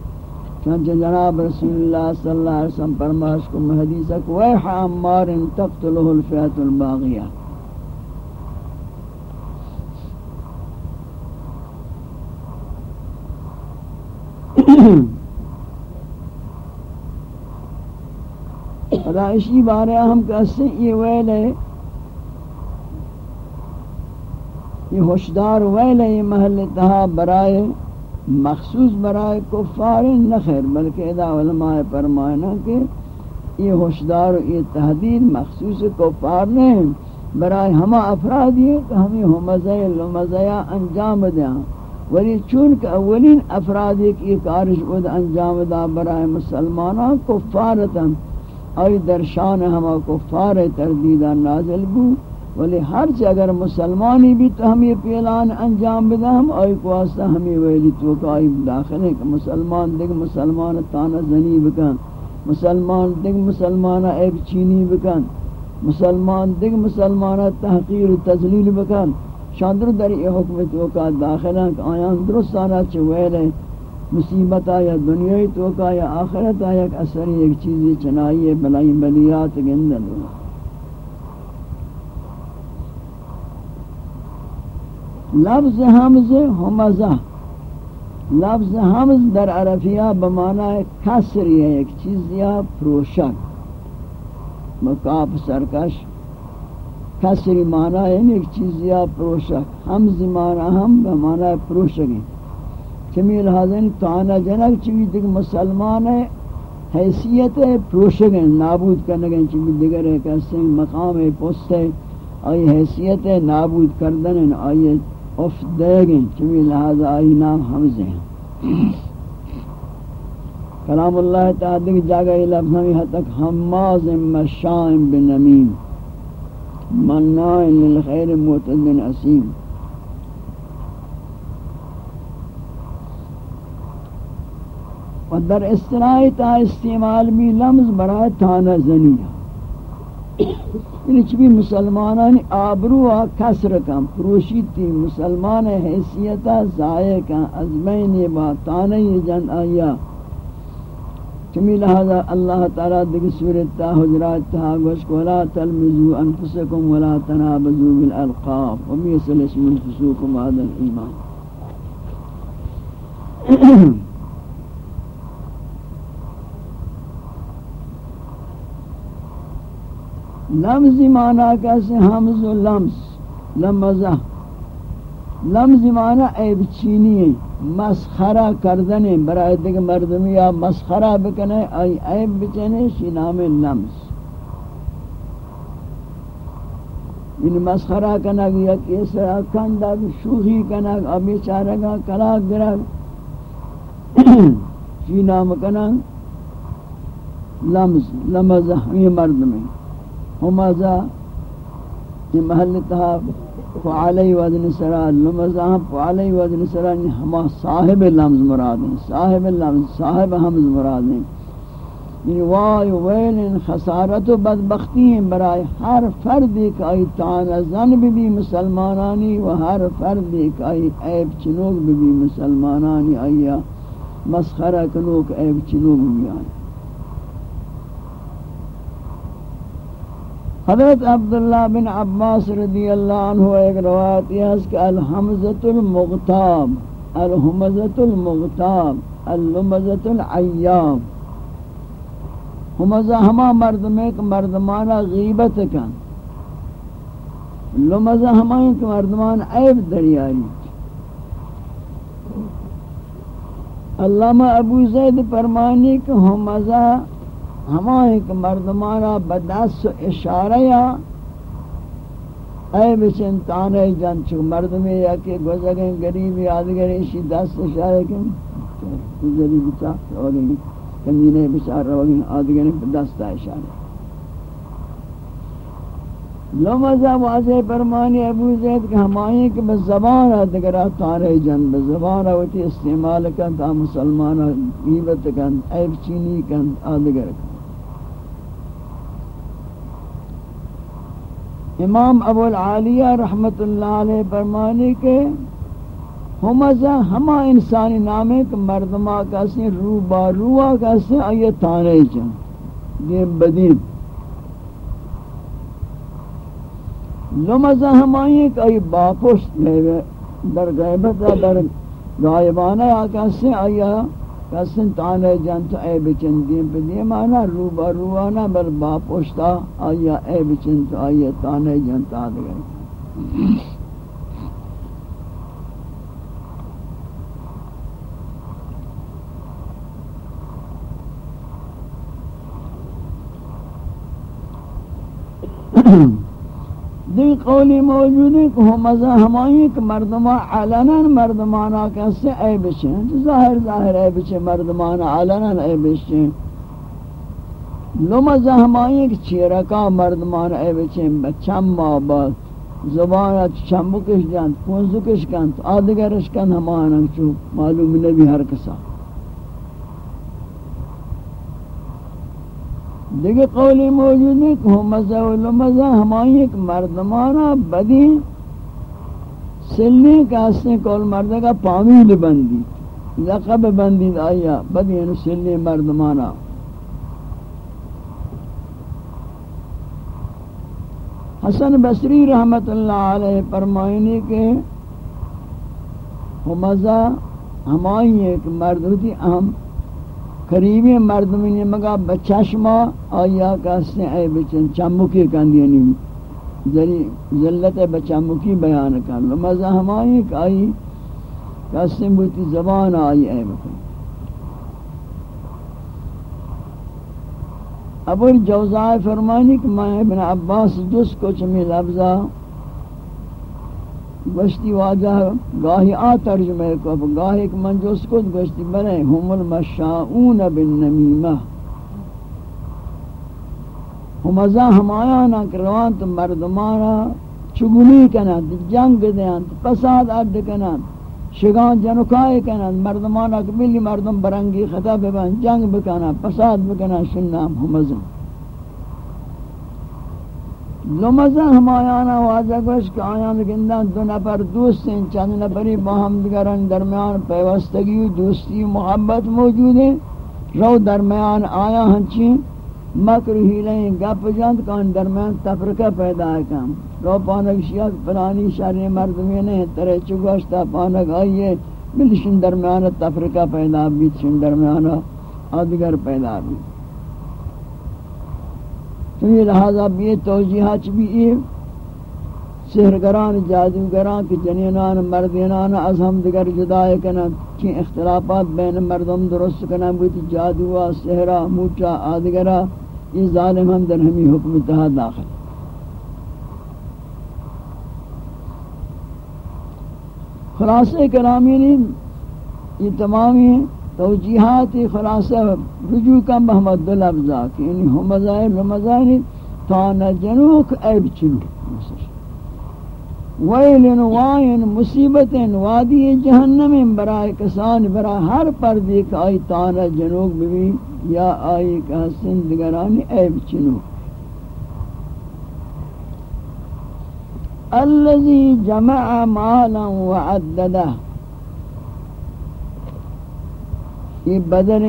چونچہ جناب رسول اللہ صلی اللہ علیہ وسلم پرماش کو محدیث ہے ویح عمار تقتلہ الفیت الباغیہ خدا اسی بارے ہم کہتے ہیں یہ ویل ہے یہ ہوشدار ویل ہے محل تہا برائے مخصوص برائے کفار نہ خیر، بلکہ ادا علماء فرمانا کہ یہ ہوشدار و یہ تحدید مخصوص کفار نہیں برائے ہما افراد یہ کہ ہمیں ہمزہ لمزہ انجام دیں ولی چونکہ اولین افراد ایک یہ کارش ود انجام دا برائے مسلمانہ کفارتا، اور درشان ہما کفار تردیدہ نازل بو ولی ہر چی اگر مسلمانی بھی تو ہم یہ پیلان انجام بدا ہم آئی کو واسطہ ہمیں ویلی تو آئی داخل ہے کہ مسلمان دیکھ مسلمان تانا زنی بکن، مسلمان دیکھ مسلمان عیب چینی بکن، مسلمان دیکھ مسلمان تحقیر و تزلیل بکن۔ شاندر در یہ حکم تو کا داخل ہیں کہ آیان درست آنا چوئے رہے مصیبت آیا، دنیای تو کا یا آخرت آیا، کہ اثری ایک چیزی چنائی بلائی بلیات گندن۔ ہوگا لفظ حمز حمزہ. لفظ حمز در عرفیہ بمعنی کسری ہے، ایک چیز یا پروشک. مقاب سرکش. کسری معنی ہے، ایک چیز یا پروشک. حمز معنی ہم بمعنی پروشک ہیں. چمی لحاظن تانا جنک چوی دیکھ مسلمان ہے حیثیت ہے پروشک ہیں. نابود کرنے گئے چمی دیگر ہے کسی مقام ہے پوست ہے آئی حیثیت ہے نابود کردن ہے آئی اف دیگیں چمی لہذا آئی نام حمزے ہیں کلام اللہ تعالی کی جاگہ یہ لفظ ہمیں حد تک حماز مشائم بنمیم منائن للخیر معتد بن اسیم و در اصطلاح تا استعمال بھی لمز برای تانہ زنیہ یعنی چبی مسلمانان آبرو و کسر کم پروشی تی، مسلمان حیثیتا ضائع کم از بین با تانی جن آیا چمی لہذا اللہ تعالی دیکھ سورت تا حجرات تا گوش کو لا تلمزو انفسکم ولا تنابزو بالالقاب. ومیسل اسم الفسوکم آدھا ایمان لمزی معنی کیسے حمز و لمز، لمزہ۔ لمزی معنی عیب چینی ہے، مسخرہ کردنے برای دیکھ مردمی یا مسخرہ بکنے ای عیب بچنے شی نام لمز۔ ان مسخرہ کنگ، یا کیسرہ کندگ شوخی کنگ ابی چارگا کلاک گرگ۔ شی نام کنگ؟ لمز، لمزہ، یہ مردمی۔ ہمازا یہ محل تہا فعلی وزن سرا لمزا ہاں، فعلی وزن سرا یعنی ہما صاحب لمز مراد ہیں، صاحب لمز، صاحب حمز مراد ہیں۔ یعنی وای ویل خسارت و بدبختی ہیں برای ہر فرد ایک آئی تانا زن بھی مسلمانانی و ہر فرد ایک آئی عیب چنوک بھی مسلمانانی آئیا مسخرہ کنوک، عیب چنوک بھی آئی حضرت عبداللہ بن عباس رضی اللہ عنہ ایک روایت یہ ہے کہ الحمزت المغتاب الحمزت المغتاب اللمزت العیاب۔ حمزہ ہما مردم ایک مردمانا غیبت کن۔ لمزہ ہما ایک مردمان عیب دریاری علامہ ابو زید فرمانی کہ حمزہ ہما ایک مردمانا بدست و اشارہ یا اے بچن تانے جان چک مردمی یا کہ گوزگیں گریبی آدگر اسی دست اشارہ کن گزری بچا روگیں کنجینے بچار روگیں آدگر دست اشارہ۔ لمزہ واضح فرمانی ابو زید کہ ہمائیں کہ بس زبان آدگرہ تارے جن بس زبان آوتی استعمال کن، تا مسلمان غیبت کن، عیب چینی کن آدگر کن۔ امام ابو العالیہ رحمت اللہ علیہ فرمانے کے ہمزہ ہما انسانی نامے کہ مردمہ کسی رو با کسی آئیے تانے چاہاں دیم بدیم لمزہ ہمائی کہ آئی باپشت میں در غیبت، در غائبانہ کسی آئیے۔ کسن تانے جان تو اے بچن دین پہ دی مانا رو با روانا بل با پوشتا آیا اے بچن تو آیا تانے جان تا دگر دی قولی موجود ہے کہ ہم ازا ہمائی کہ مردمان علنا مردمانا کسی اے بچیں ظاہر ظاہر اے بچیں مردمانا علنا اے بچیں لمزا ہمائی کہ چیرکا مردمان اے بچیں بچم مابات زبانت چمبکش جانت پونزکش کانت آدگرش کانت ہمانا چو معلوم نبی ہر کسا. دیگه قولی موجود ہے کہ مزہ و لمزہ ہمائی ایک مردمانا بدی. سلی کا اسے کول مردہ کا پامیل بندی لقب بندی آیا؟ بدی یعنی سلی مردمانا حسن بصری رحمت اللہ علیہ فرمائنی کے ہمزہ ہمائی ایک مرد ہوتی اہم قریبی مردمی نے مگا بچشما آیا کہتے ہیں اے بچن چمکی کندینی ذری ذلت بچمکی بیان کر لو مزہ ہمائی کہ آئی کہتے ہیں بوتی زبان آئی اے بکن. ابو الجوزاء فرمانی کہ میں ابن عباس جس کو چمی لفظہ گوشتی واجہ گاہی آ ترجمہ کو، گاہی ایک منجوس کو گوشتی بنے۔ ہم المشاؤون بالنمیمہ۔ ہم ازا ہمایانا کروان تو مردمانا چگلی کنند، جنگ دیند پساد ارد کنند، شگان جنکائی کنند، مردمانا کبیلی مردم برنگی خطا ببند جنگ بکنند پساد بکنند شنام ہم ازا لمزہ ہمایانا واجہ گوش کہ آیان گندان دو نفر دوست ہیں، چند نفری باہم دگران درمیان پیوستگی و دوستی محبت موجود ہے رو درمیان آیا ہنچی مکر ہیلیں گپ جاند کان درمیان تفرقہ پیدا ہے کام رو پانک شیعہ پلانی شر مردمی نے ترے چگوشتا پانک آئیے بلشن درمیان تفرقہ پیدا بیت، شن درمیان آدگر پیدا بیت۔ تو یہ لہذا بھی توجیحات بھی یہ سہرگران جادوگران کی جنینان، مردینان، از ہم دیگر جدائے کنا کی اختلافات بین مردم درست کنا بیتی جادوا سہرہ موچا آدگرہ یہ ظالم ہم در ہمی حکم تہا داخل۔ خلاصہ کلامی نہیں یہ تمامی توجیحات خلاصہ رجوع کا محمد دو لفظا کہ انہی ہم مزائر تانا جنوک عیب چنو۔ ویلن وائن، مصیبت وادی جہنم برائے کسان، برائے ہر پردی کہ آئی تانا جنوک بھی یا آئی کہ سندگرانی عیب چنو۔ الذي جمع مالا وعدده یہ بدن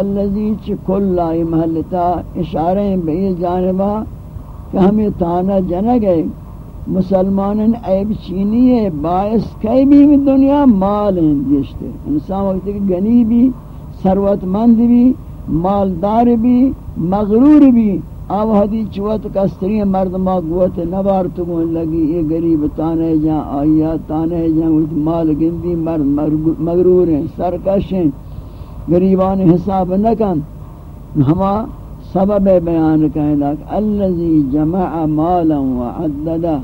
اللذی چی کل آئی محلتا اشارے ہیں بئی جانبا کہ ہمیں تانا جنگے مسلمان عیب چینی ہے، باعث کئی بھی دنیا مال ہیں دیشتے انسان وقت کہ گنی بھی ثروت مند بھی، مالدار بھی، مغرور بھی۔ آو حدی چوت کستری مردمہ گوت نبار تکون لگی، یہ گریب تانے جان آئیا تانے جان مال گندی، مرد مغرور ہیں، سرکش ہیں۔ گریبان حساب نکن. ہما سبب بیان کہیں لک اللذی جمع مالا وعددا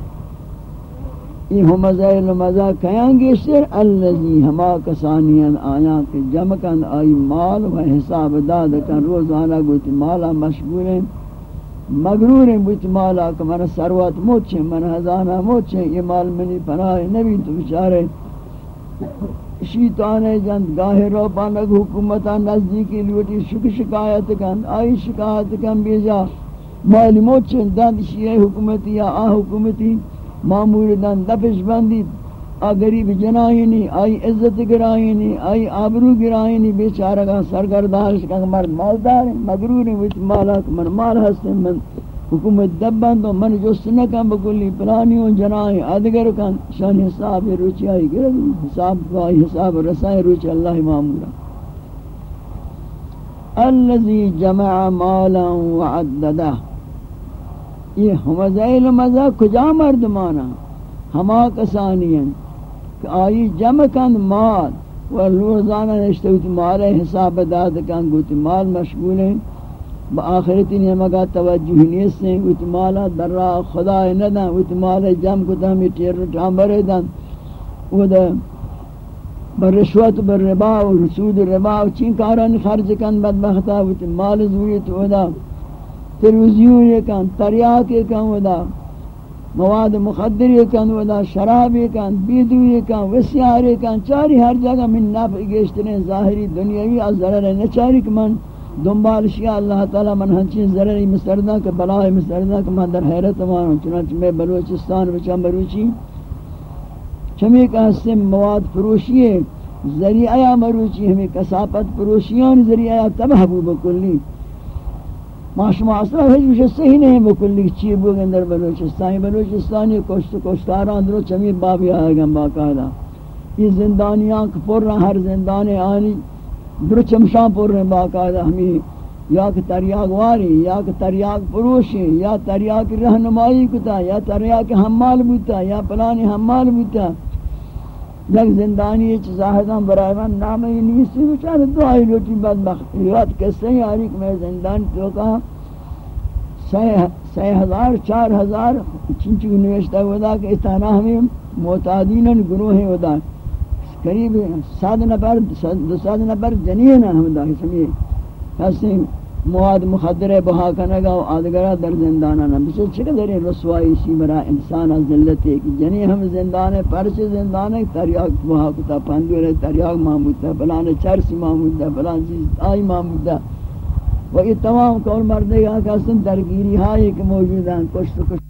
یہ ہم زیل مزا کہیں گے سر اللذی ہما کسانیاں آیا کہ جمع کن، آئی مال و حساب داد کن. روزانہ گوتی مالا مشغول ہیں مغرور ہیں بوتی مالا کہ من سروت موت چھے من ہزانہ موت چھے یہ مال منی پناہ نبی تو بچارے شیطان جند گاہ رو پانک حکومتا نزدیکی لوٹی شک شکایت کن، آئی شکایت کن بیجا۔ معلومات چند دند شیعہ حکومتی یا آ حکومتی معمول دند دفش بندی۔ آ غریب جنائینی آئی عزت گرائینی، آئی آبرو گرائینی بیچارہ سرگرداش کن، مرد مالدار مغروری وچ مالا من مال ہستے من حکومت دبان تو من جو سنکم بکلی پلانیوں جنائی آدگر کن شان حساب روچی آئی گرد، حساب بائی حساب رسائی روچی اللہ معمولا الذي جمع مالا وعدده یہ ہمزیل مزہ کجا مردمانا؟ ہما کسانی ہیں کہ آئی جمع کن مال و روزانہ نشتوت مال، حساب داد کن گوت مال مشغول ہیں۔ با آخرتی نہیں مگا توجہ نہیں ویت مالا در را خدا نہ ویت مالا جم کتا ہمی تیر را بھرے دن بر رشوت بر ربا و رسود ربا و چین کاران خرج کن بدبختا. ویت مال زویت وہ دا تلویزیون یکن کن تریاک یکن کن مواد مخدر یکن کن دا شراب یکن کن بیدو یکن وسیار یکن چاری ہر جگہ من نفع گیشتنے ظاہری دنیاوی از ضرر نچاری کمن دنبال شیعہ اللہ تعالی من ہنچین ضرری مستردہ کہ بلاہ مستردہ کہ من حیرت مانو چنانچہ میں بلوچستان بچان بروچی چمی کا حسن مواد فروشی ہے ذریعہ مروچی ہمیں کساپت فروشیان ذریعہ تبہ بو بکلی ما اصلا هیچ میشه صحیح نہیں بکلی چی بگن در بلوچستانی بلوچستانی کشت کشتاران درو چمی بابی آئے گا باقاعدہ۔ یہ زندانیاں پر رہا ہر زندانی آنی درو چمشان پر رہے باقاعدہ ہمیں یا کہ تریاق واری، یا کہ تریاق پروشی یا تریاق رہنمائی کتا، یا تریاق حمال بوتا، یا پلانی حمال بوتا۔ یک زندانی چ زاہدان برائے من نام ہی نہیں سی دعائی لوٹی بدبخت۔ یاد کیسے یاری کہ میں زندان تو کہا سی ہزار، چار ہزار، چنچو نوشتہ ہوتا کہ اتانا ہمیں معتادین گروہ ہیں ہوتا قریب سات نفر دو سات نفر جنین ہم دا سمی ہستے مواد مخدر بہا کنگا و آدگرہ در زندانہ نہ۔ بسے در رسوائی سی برا انسان از ذلت ہے کہ جنی ہم زندان ہے پرچ زندان ہے تریاق بہا کتا پندور ہے تریاق محمود ہے بلان چرسی محمود ہے بلان چیز آئی محمود ہے و یہ تمام کول مردے گا کہ اصلا درگیری ہائی کہ موجود ہیں۔ کچھ تو کچھ